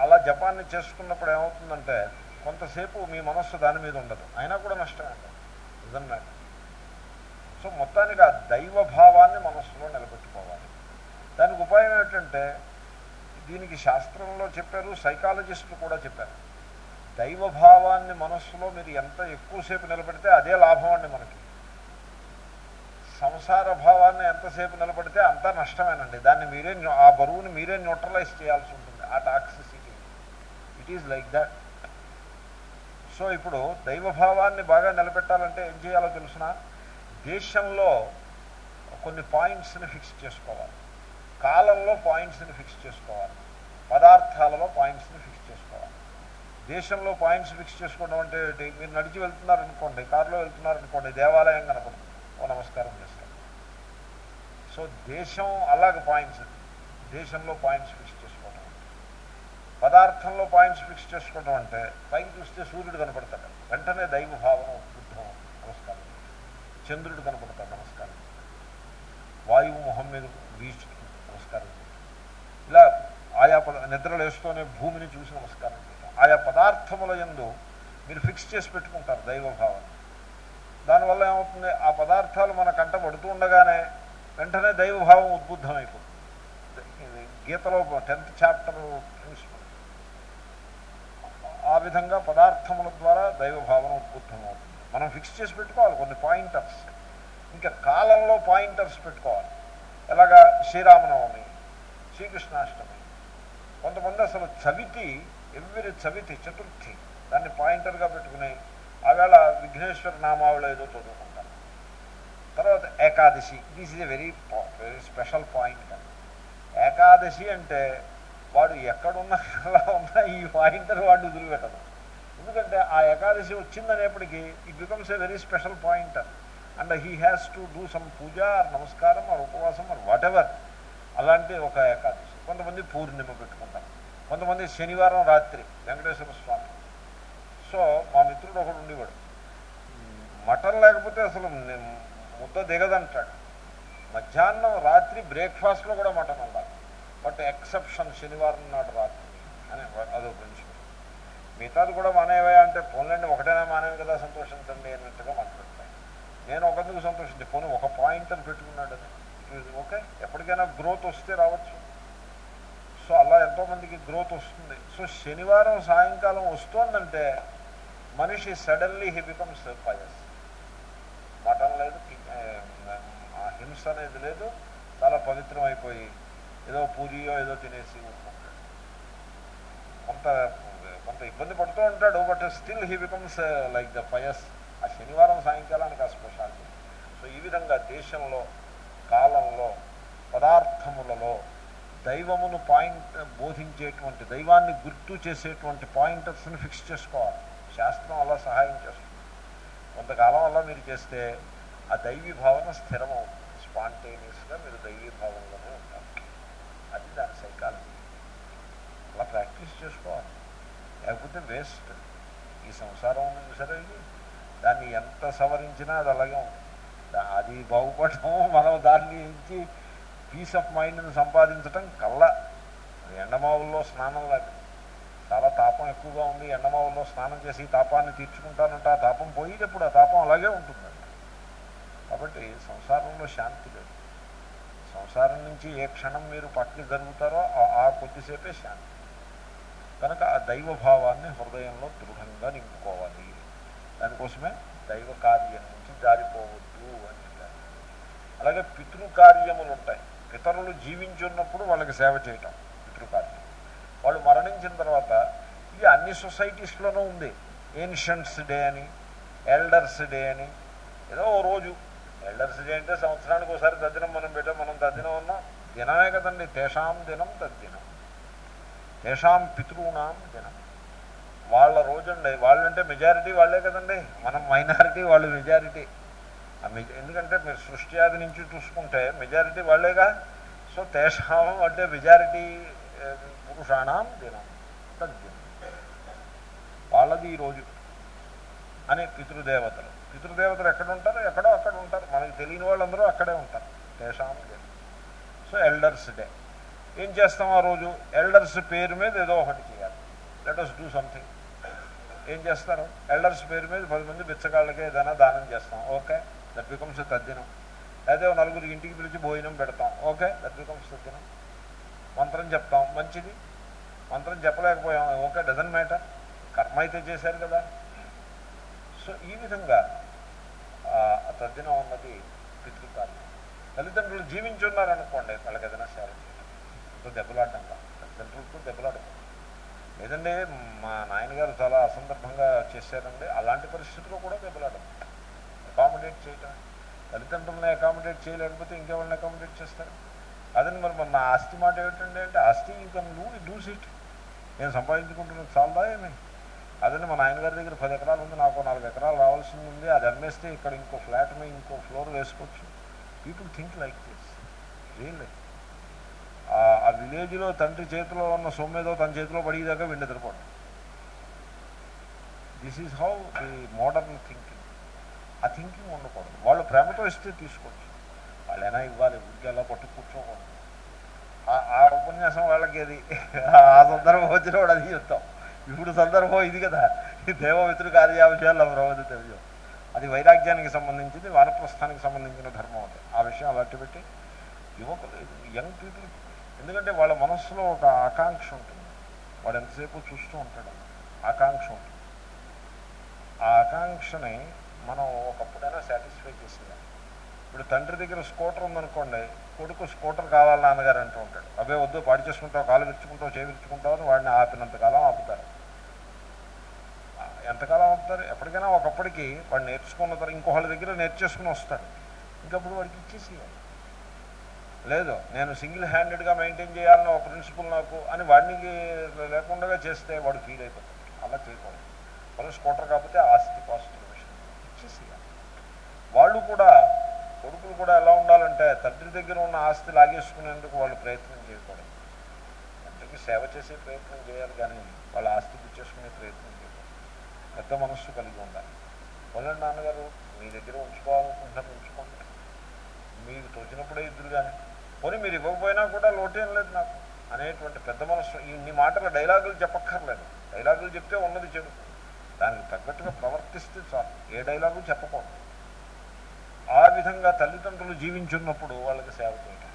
అలా జపాన్ని చేసుకున్నప్పుడు ఏమవుతుందంటే కొంతసేపు మీ మనస్సు దాని మీద ఉండదు. అయినా కూడా నష్టమే నిజంగా సో మొత్తానికి ఆ దైవ భావాన్ని మనస్సులో నిలబెట్టుకోవాలి. దానికి ఉపాయం ఏంటంటే దీనికి శాస్త్రంలో చెప్పారు సైకాలజిస్టులు కూడా చెప్పారు. దైవ భావాన్ని మనస్సులో మీరు ఎంత ఎక్కువసేపు నిలబెడితే అదే లాభం అండి మనకి. సంసార భావాన్ని ఎంతసేపు నిలబడితే అంత నష్టమేనండి. దాన్ని మీరే ఆ బరువుని మీరే న్యూట్రలైజ్ చేయాల్సి ఉంటుంది ఆ toxicity it is like that so ఇప్పుడు దైవభావాన్ని బాగా నిలబెట్టాలంటే ఏం చేయాలో తెలుసిన? దేశంలో కొన్ని పాయింట్స్ని ఫిక్స్ చేసుకోవాలి. కాలంలో పాయింట్స్ని ఫిక్స్ చేసుకోవాలి. పదార్థాలలో పాయింట్స్ని ఫిక్స్ దేశంలో పాయింట్స్ ఫిక్స్ చేసుకోవడం అంటే ఏంటి? మీరు నడిచి వెళ్తున్నారనుకోండి కారులో వెళ్తున్నారనుకోండి దేవాలయం కనపడుతుంది. ఓ నమస్కారం చేస్తారు. సో దేశం అలాగ పాయింట్స్ దేశంలో పాయింట్స్ ఫిక్స్ చేసుకోవడం. పదార్థంలో పాయింట్స్ ఫిక్స్ చేసుకోవడం అంటే పైకి చూస్తే సూర్యుడు కనపడతాడు. వెంటనే దైవ భావన ఉద్బుద్ధం నమస్కారం. చంద్రుడు కనపడతాడు నమస్కారం. వాయువు మొహం మీద వీచు నమస్కారం ఇలా ఆయా పద నిద్రలు వేస్తూనే భూమిని చూసి నమస్కారం ఆయా పదార్థముల యందు మీరు ఫిక్స్ చేసి పెట్టుకుంటారు దైవభావం. దానివల్ల ఏమవుతుంది? ఆ పదార్థాలు మన కంట పడుతూ ఉండగానే వెంటనే దైవభావం ఉద్బుద్ధం అయిపోతుంది గీతలో టెన్త్ చాప్టర్ ప్రిన్సిపల్. ఆ విధంగా పదార్థముల ద్వారా దైవభావన ఉద్బుద్ధం అవుతుంది మనం ఫిక్స్ చేసి పెట్టుకోవాలి కొన్ని పాయింటర్స్. ఇంకా కాలంలో పాయింటర్స్ పెట్టుకోవాలి. ఎలాగా? శ్రీరామనవమి శ్రీకృష్ణాష్టమి. కొంతమంది అసలు చవితి ఎవ్రీ చవితి చతుర్థి. దాన్ని పాయింటర్గా పెట్టుకుని ఆవేళ విఘ్నేశ్వర నామావళి ఏదో చదువుకుంటాను తర్వాత Ekadashi. This is a very very special point Ekadashi అంటే వాడు ఎక్కడున్నా ఎలా ఉన్నా ఈ పాయింటర్ వాడు వదిలిపెట్టదు. ఎందుకంటే ఆ Ekadashi వచ్చిందనేప్పటికీ it becomes a very special pointer and he has to do some puja or నమస్కారం ఆర్ ఉపవాసం ఆర్ వాట్ ఎవర్ అలాంటి ఒక ఏకాదశి. కొంతమంది పూర్ణిమ పెట్టుకుంటారు. కొంతమంది శనివారం రాత్రి వెంకటేశ్వర స్వామి. సో మా మిత్రుడు ఒకడు ఉండేవాడు. మటన్ లేకపోతే అసలు ముద్ద దిగదంటాడు. మధ్యాహ్నం రాత్రి బ్రేక్ఫాస్ట్లో కూడా మటన్ ఉండాలి. బట్ ఎక్సెప్షన్ శనివారం నాడు రాత్రి అని అదో ప్రిన్సిపల్ మిగతాది కూడా మానేవా అంటే పోన్లండి ఒకటైనా మానేవి కదా సంతోషించండి అన్నట్టుగా మాట్లాడతాయి నేను ఒకందుకు సంతోషించి పోనీ ఒక పాయింట్ అని పెట్టుకున్నాడు అది. ఓకే ఎప్పటికైనా గ్రోత్ వస్తే రావచ్చు. సో అలా ఎంతోమందికి గ్రోత్ వస్తుంది. సో శనివారం సాయంకాలం వస్తోందంటే మనిషి suddenly he becomes pious mutton లేదు ఆ, హింస అనేది లేదు చాలా పవిత్రం అయిపోయి ఏదో పూరియో ఏదో తినేసి ఊరుకుంటాడు కొంత కొంత ఇబ్బంది పడుతూ ఉంటాడు but still he becomes like the pious ఆ శనివారం సాయంకాలానికి ఆ స్పెషాలిటీ. సో ఈ విధంగా దేశంలో కాలంలో పదార్థములలో దైవమును పాయింట్ బోధించేటువంటి దైవాన్ని గుర్తు చేసేటువంటి పాయింటర్స్ని ఫిక్స్ చేసుకోవాలి. శాస్త్రం అలా సహాయం చేస్తుంది. కొంతకాలం అలా మీరు చేస్తే ఆ దైవీ భావన స్థిరమవుతుంది స్పాంటేనియస్గా మీరు దైవీ భావంలోనే ఉంటారు. అది దాని సైకాలజీ. అలా ప్రాక్టీస్ చేసుకోవాలి. లేకపోతే వేస్ట్. ఈ సంసారం ఉంది సరే ఇది? దాన్ని ఎంత సవరించినా అది అలాగే ఉంటుంది. అది బాగుపడటం మనం దాన్ని నుంచి పీస్ ఆఫ్ మైండ్ని సంపాదించటం కళ్ళ. ఎండమావుల్లో స్నానం లాంటి చాలా తాపం ఎక్కువగా ఉంది. ఎండమావుల్లో స్నానం చేసి తాపాన్ని తీర్చుకుంటానంటే ఆ తాపం పోయేటప్పుడు ఆ తాపం అలాగే ఉంటుందండి. కాబట్టి సంసారంలో శాంతి లేదు. సంసారం నుంచి ఏ క్షణం మీరు పక్కకి జరుగుతారో ఆ- ఆ కొద్దిసేపే శాంతి. కనుక ఆ దైవభావాన్ని హృదయంలో దృఢంగా నింపుకోవాలి. దానికోసమే దైవ కార్యం నుంచి జారిపోవద్దు అని అలాగే పితృకార్యములు ఉంటాయి. ఇతరులు జీవించున్నప్పుడు వాళ్ళకి సేవ చేయటం పితృకార్యం. వాళ్ళు మరణించిన తర్వాత ఇది అన్ని సొసైటీస్లోనూ ఉంది. ఏన్షియన్స్ డే అని ఎల్డర్స్ డే అని ఏదో ఓ రోజు. ఎల్డర్స్ డే అంటే సంవత్సరానికి ఒకసారి తద్దినం మనం పెట్టాం మనం తద్దినం ఉన్నా దినమే కదండి. తేషాం దినం తద్దినం. తేషాం పితృణాం దినం. వాళ్ళ రోజండి వాళ్ళంటే మెజారిటీ వాళ్ళే కదండి. మనం మైనారిటీ వాళ్ళు మెజారిటీ మీకు ఎందుకంటే మీరు సృష్టి ఆది నుంచి చూసుకుంటే మెజారిటీ వాళ్ళేగా. సో తేషాం అంటే మెజారిటీ పురుషాణం దినం తద్దినం వాళ్ళది ఈరోజు రోజు. అని పితృదేవతలు. పితృదేవతలు ఎక్కడ ఉంటారు ఎక్కడో అక్కడ ఉంటారు. మనకి తెలియని వాళ్ళందరూ అక్కడే ఉంటారు. తేషాం దినం సో ఎల్డర్స్ డే ఏం చేస్తాం ఆ రోజు? ఎల్డర్స్ పేరు మీద ఏదో ఒకటి చేయాలి. లెట్ అస్ డూ సంథింగ్ ఏం చేస్తారు? ఎల్డర్స్ పేరు మీద పది మంది బిచ్చగాళ్ళకి ఏదైనా దానం చేస్తాం. ఓకే? దట్ బికమ్స్ తద్దినం లేదా నలుగురు ఇంటికి పిలిచి భోజనం పెడతాం. ఓకే? దట్ బికమ్స్ తద్దినం మంత్రం చెప్తాం మంచిది. మంత్రం చెప్పలేకపోయాం ఓకే? Doesn't matter. కర్మ అయితే చేశారు కదా. సో ఈ విధంగా ఆ తద్దినం అన్నది పితృకార్యం. తల్లిదండ్రులు జీవించున్నారనుకోండి వాళ్ళకి ఏదైనా సేవ చేయాలి. దెబ్బలాడడం కాదు. తల్లిదండ్రులతో దెబ్బలాడడం లేదండి మా నాయనగారు చాలా అసందర్భంగా చేశారండి. అలాంటి పరిస్థితుల్లో కూడా దెబ్బలాడడం అకామిడేట్ చేయటం తల్లిదండ్రులని అకామిడేట్ చేయలేకపోతే ఇంకెవరిని అకామిడేట్ చేస్తారు? అదని మరి మన నా ఆస్తి మాట ఏమిటండి అంటే ఆస్తి ఇంకా నువ్వు డూస్ ఇట్ నేను సంపాదించుకుంటున్నాను చాలా ఏమి? అదని మా నాయనగారి దగ్గర పది ఎకరాలు ఉంది నాకు నాలుగు ఎకరాలు రావాల్సింది ఉంది. అది అమ్మేస్తే ఇక్కడ ఇంకో ఫ్లాట్ మీద ఇంకో ఫ్లోర్ వేసుకోవచ్చు. People think like this really ఆ విలేజ్లో తండ్రి చేతిలో ఉన్న సొమ్మేదో తన చేతిలో పడిదాకా వీళ్ళు నిద్రపోవడం this is how the modern thinking ఆ థింకింగ్ ఉండకూడదు. వాళ్ళు ప్రేమతో ఇస్తే తీసుకోవచ్చు. వాళ్ళైనా ఇవ్వాలి ఊరికి ఎలా పట్టు కూర్చోకూడదు. ఆ- ఆ ఉపన్యాసం వాళ్ళకి అది ఆ సందర్భం వచ్చినప్పుడు అది చెప్తాం. ఇప్పుడు సందర్భం ఇది కదా. ఈ దేవమిత్రుడు కార్యావిషయాలు ప్రవృత్తి తెలియదు. అది వైరాగ్యానికి సంబంధించింది వానప్రస్థానికి సంబంధించిన ధర్మం అది. ఆ విషయం అలాంటి పెట్టి యువకులు యంగ్ పీపుల్ ఎందుకంటే వాళ్ళ మనస్సులో ఒక ఆకాంక్ష ఉంటుంది. వాడు ఎంతసేపు చూస్తూ ఉంటాడు? ఆకాంక్ష ఉంటుంది. ఆ ఆకాంక్షని మనం ఒకప్పుడైనా సాటిస్ఫై చేసేదాం. ఇప్పుడు తండ్రి దగ్గర స్కూటర్ ఉందనుకోండి కొడుకు స్కూటర్ కావాలి నాన్నగారు అంటూ ఉంటాడు. అవే వద్దు పాడి చేసుకుంటావు కాలు విరుచుకుంటావు చేయి విరుచుకుంటావు అని వాడిని ఆపినంతకాలం ఆపుతారు. ఎంతకాలం ఆపుతారు? ఎప్పటికైనా ఒకప్పటికి వాడు నేర్చుకున్న తర్వాత ఇంకొకళ్ళ దగ్గర నేర్చేసుకుని వస్తాడు. ఇంకప్పుడు వాడికి ఇచ్చేసేయాలి. లేదు నేను సింగిల్ హ్యాండెడ్గా మెయింటైన్ చేయాలన్న ఒక ప్రిన్సిపల్ నాకు అని వాడిని లేకుండా చేస్తే వాడు ఫీల్ అయిపోతాడు. అలా చేయకూడదు. వాళ్ళు స్కూటర్ కాకపోతే ఆస్తి పాస్ట్ విషయం వాళ్ళు కూడా కొడుకులు కూడా ఎలా ఉండాలంటే తండ్రి దగ్గర ఉన్న ఆస్తి లాగేసుకునేందుకు వాళ్ళు ప్రయత్నం చేయకూడదు. తండ్రికి సేవ చేసే ప్రయత్నం చేయాలి కానీ వాళ్ళ ఆస్తి పుచ్చేసుకునే ప్రయత్నం చేయకూడదు. పెద్ద మనస్సు కలిగి ఉండాలి. వాళ్ళని నాన్నగారు మీ దగ్గర ఉంచుకోవాలనుకుంటున్నారు ఉంచుకోండి. మీకు తోచినప్పుడే ఇద్దరు కానీ పోనీ మీరు ఇవ్వకపోయినా కూడా లోటేం లేదు నాకు అనేటువంటి పెద్ద మనస్సు. ఇన్ని మాటల డైలాగులు చెప్పక్కర్లేదు. డైలాగులు చెప్తే ఉన్నది చెడుతుంది దానికి తగ్గట్టుగా ప్రవర్తిస్తే చాలు. ఏ డైలాగు చెప్పకూడదు. ఆ విధంగా తల్లిదండ్రులు జీవించున్నప్పుడు వాళ్ళకి సేవ చేయటం.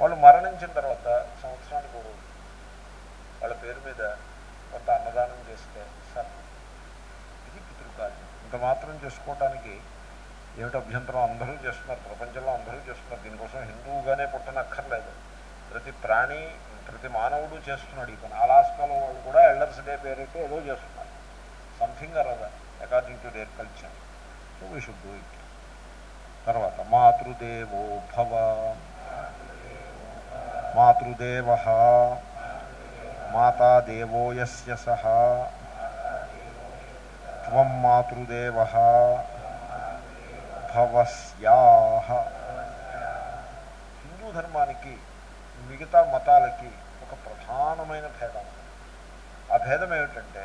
వాళ్ళు మరణించిన తర్వాత సంవత్సరానికి ఒక రోజు వాళ్ళ పేరు మీద కొంత అన్నదానం చేస్తే సరే. ఇది పితృకార్యం. ఇంత మాత్రం చేసుకోవటానికి ఏమిటి అభ్యంతరం? అందరూ చేస్తున్నారు. ప్రపంచంలో అందరూ చేస్తున్నారు. దీనికోసం హిందువుగానే పుట్టనక్కర్లేదు. ప్రతి ప్రాణి ప్రతి మానవుడు చేస్తున్నాడు ఈ పని. అలాస్కాలో వాళ్ళు కూడా ఎల్డర్స్ డే పేరైతే ఏదో చేస్తున్నారు. Something or other according to their culture so we should do it తర్వాత మాతృదేవో భవ మాతృదేవ మాతాదేవో యస్య సహ త్వం మాతృదేవ భవస్యాహ హిందూ ధర్మానికి మిగతా మతాలకి ఒక ప్రధానమైన భేదం. ఆ భేదం ఏమిటంటే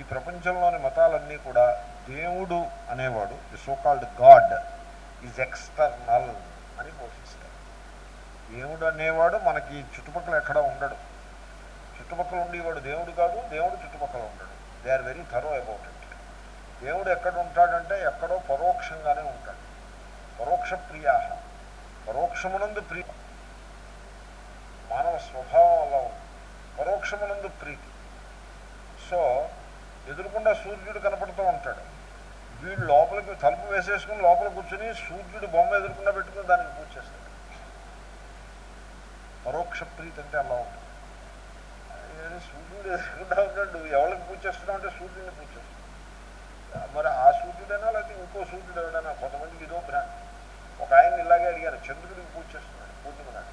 ఈ ప్రపంచంలోని మతాలన్నీ కూడా దేవుడు అనేవాడు the so called God is external అని పోషిస్తారు దేవుడు అనేవాడు మనకి చుట్టుపక్కల ఎక్కడ ఉండడు. చుట్టుపక్కల ఉండేవాడు దేవుడు కాదు దేవుడు చుట్టుపక్కల ఉండడు. They are very thorough about it దేవుడు ఎక్కడ ఉంటాడంటే ఎక్కడో పరోక్షంగానే ఉంటాడు. పరోక్ష ప్రియా పరోక్షమునందు ప్రియ మానవ స్వభావం అలా ఉంది. పరోక్షమునందు ప్రీతి. సో ఎదురుకుండా సూర్యుడు కనపడుతూ ఉంటాడు. వీడు లోపలికి తలుపు వేసేసుకుని లోపల కూర్చుని సూర్యుడు బొమ్మ ఎదురుకుండా పెట్టుకుని దానికి పూజ చేస్తాడు. పరోక్ష ప్రీతి అంటే అలా ఉంటుంది. సూర్యుడు ఎదురుకుండా ఉంటాడు ఎవరికి పూజ చేస్తున్నావు అంటే సూర్యుడిని పూజ చేస్తున్నాడు. మరి ఆ సూర్యుడైనా లేకపోతే ఇంకో సూర్యుడు ఎవడైనా కొంతమందికి ఇదో భ్రాంతి. ఒక ఆయన ఇలాగే అడిగాను చంద్రుడికి పూజ చేస్తున్నాడు పూర్ణిమనాడు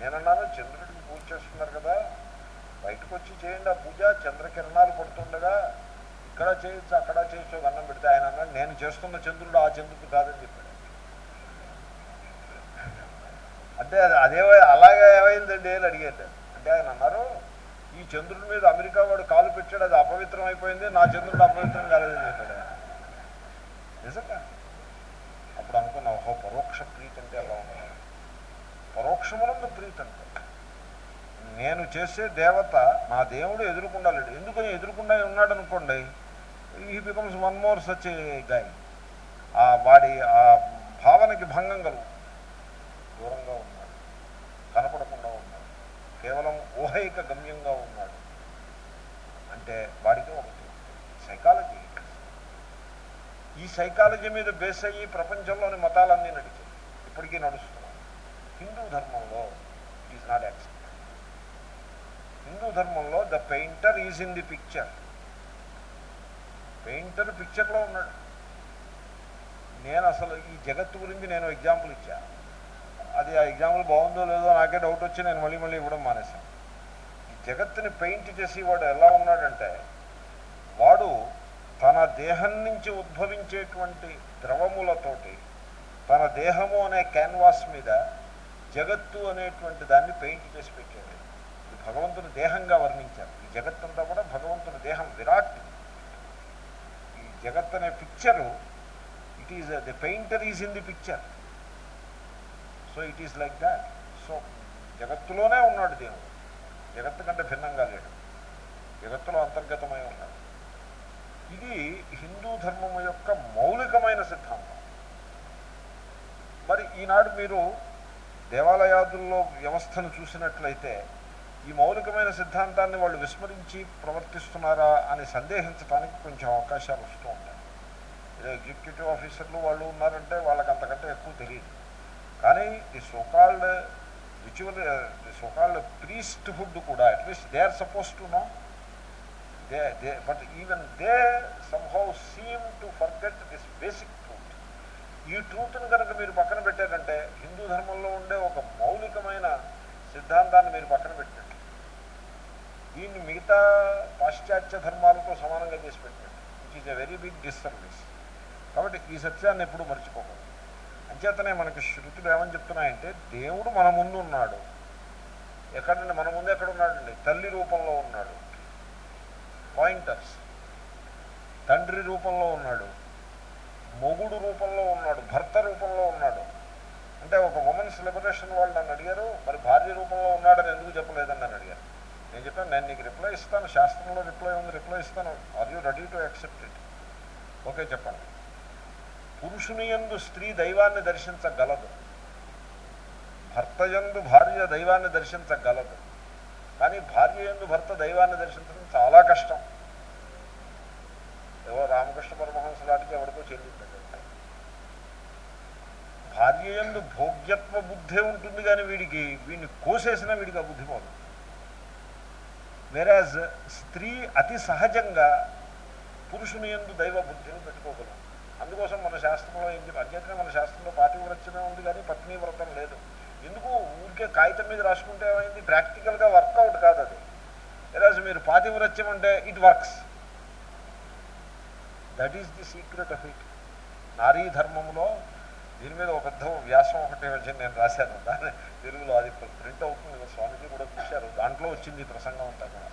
నేనన్నాను చంద్రుడికి పూజ చేస్తున్నారు కదా బయటకు వచ్చి చేయండి ఆ పూజ. చంద్రకిరణాలు పడుతుండగా ఇక్కడ చేయొచ్చు అక్కడ చేయొచ్చు అన్నం పెడితే ఆయన అన్నాడు నేను చేస్తున్న చంద్రుడు ఆ చంద్రుడు కాదని చెప్పాడు. అంటే అది అదే అలాగే ఏమైందండి అని అడిగాడు అంటే ఆయన అన్నారు ఈ చంద్రుడి మీద అమెరికా వాడు కాలు పెట్టాడు అది అపవిత్రం అయిపోయింది నా చంద్రుడు అపవిత్రం కాలేదని చెప్పాడు నిజంగా? అప్పుడు అనుకున్నా ఓహో పరోక్ష ప్రీతి అంటే ఎలా ఉంది పరోక్షమునందు ప్రీతి అంటే నేను చేసే దేవత నా దేవుడు ఎదురుకుండా లేడు ఎందుకని ఎదురుకుండా ఉన్నాడు అనుకోండి ఈ becomes one more such guy ఆ వాడి ఆ భావనకి భంగం కలుగు. దూరంగా ఉన్నాడు కనపడకుండా ఉన్నాడు కేవలం ఊహైక గమ్యంగా ఉన్నాడు. అంటే వాడికి ఒకటి సైకాలజీ ఈ సైకాలజీ మీద బేస్ అయ్యి ప్రపంచంలోని మతాలన్నీ నడిచాయి. ఇప్పటికీ నడుస్తున్నాయి. హిందూ ధర్మంలో it is not accept Hindu ధర్మంలో the painter is in the picture. Painter పిక్చర్లో ఉన్నాడు. నేను అసలు ఈ జగత్తు గురించి నేను ఎగ్జాంపుల్ ఇచ్చా. అది ఆ ఎగ్జాంపుల్ బాగుందో లేదో నాకే డౌట్ వచ్చి నేను మళ్ళీ మళ్ళీ ఇవ్వడం మానేశాను. ఈ జగత్తుని పెయింట్ చేసి వాడు ఎలా ఉన్నాడంటే వాడు తన దేహం నుంచి ఉద్భవించేటువంటి ద్రవములతోటి తన దేహము అనే క్యాన్వాస్ మీద జగత్తు అనేటువంటి దాన్ని పెయింట్ చేసి పెట్టాడు. భగవంతుని దేహంగా వర్ణించారు. ఈ జగత్తంతా కూడా భగవంతుని దేహం విరాట్. ఈ జగత్ అనే picture it is the painter is in the picture so it is like that so జగత్తులోనే ఉన్నాడు దేవుడు. జగత్తు కంటే భిన్నంగా లేడు. జగత్తులో అంతర్గతమై ఉన్నాడు. ఇది హిందూ ధర్మం యొక్క మౌలికమైన సిద్ధాంతం. మరి ఈనాడు మీరు దేవాలయాదుల్లో వ్యవస్థను చూసినట్లయితే ఈ మౌలికమైన సిద్ధాంతాన్ని వాళ్ళు విస్మరించి ప్రవర్తిస్తున్నారా అని సందేహించడానికి కొంచెం అవకాశాలు వస్తూ ఉంటాయి. ఏదో ఎగ్జిక్యూటివ్ ఆఫీసర్లు వాళ్ళు ఉన్నారంటే వాళ్ళకి అంతకంటే ఎక్కువ తెలియదు. కానీ the so called ritual the so called priesthood కూడా at least they are suppose to know. They they but even they somehow seem to forget this basic truth. ఈ ట్రూత్ను కనుక మీరు పక్కన పెట్టారంటే హిందూ ధర్మంలో ఉండే ఒక మౌలికమైన సిద్ధాంతాన్ని మీరు పక్కన పెట్టారు. దీన్ని మిగతా పాశ్చాత్య ధర్మాలతో సమానంగా చేసి పెట్టాడు. It is a very big disservice కాబట్టి ఈ సత్యాన్ని ఎప్పుడు మర్చిపోకూడదు. అంచేతనే మనకి శృతులు ఏమని చెప్తున్నాయంటే దేవుడు మన ముందు ఉన్నాడు. ఎక్కడండి మన ముందు ఎక్కడ ఉన్నాడండి? తల్లి రూపంలో ఉన్నాడు. పాయింటర్స్ తండ్రి రూపంలో ఉన్నాడు. మొగుడు రూపంలో ఉన్నాడు. భర్త రూపంలో ఉన్నాడు. అంటే ఒక ఉమెన్స్ లిబరేషన్ వాళ్ళు నన్ను అడిగారు మరి భార్య రూపంలో ఉన్నాడని ఎందుకు చెప్పలేదని నన్ను అడిగారు? నేను చెప్పాను నేను నీకు రిప్లై ఇస్తాను శాస్త్రంలో రిప్లై ఉంది రిప్లై ఇస్తాను. Are you ready to accept it okay చెప్పండి. పురుషుని యందు స్త్రీ దైవాన్ని దర్శించగలదు. భర్త యందు భార్య దైవాన్ని దర్శించగలదు. కానీ భార్య యందు భర్త దైవాన్ని దర్శించడం చాలా కష్టం. ఏవో రామకృష్ణ పరమహంస లాంటికి ఎవరికో చెల్లిందండి భార్య యందు భోగ్యత్వ బుద్ధే ఉంటుంది కానీ వీడికి వీడిని కోసేసినా వీడికి ఆ బుద్ధి పోతుంది వెరాజ్ స్త్రీ అతి సహజంగా పురుషుని ఎందు దైవ బుద్ధిని పెట్టుకోగలం అందుకోసం మన శాస్త్రంలో ఏం చెప్పి అధ్యతనే మన శాస్త్రంలో పాతివ్రత్యమే ఉంది కానీ పత్ని వ్రతం లేదు. ఎందుకు ఊరికే కాగితం మీద రాసుకుంటే ఏమైంది? ప్రాక్టికల్గా వర్కౌట్ కాదు అది. వెరాజ్ మీరు పాతివ్రత్యం అంటే it works. That is the secret of it నారీ ధర్మంలో దీని మీద ఒక పెద్ద వ్యాసం ఒకటి వచ్చింది నేను రాశాను దాన్ని తెలుగులో అది ప్రింట్ అవుతుంది కదా స్వామిజీ కూడా చూశారు దాంట్లో వచ్చింది ఈ ప్రసంగం అంతా కూడా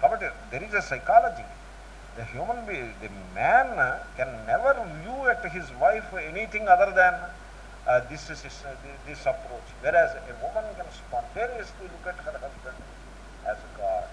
కాబట్టి there is a psychology the human be the man can never view at his wife anything other than this this approach whereas a woman can spontaneously look at her husband as God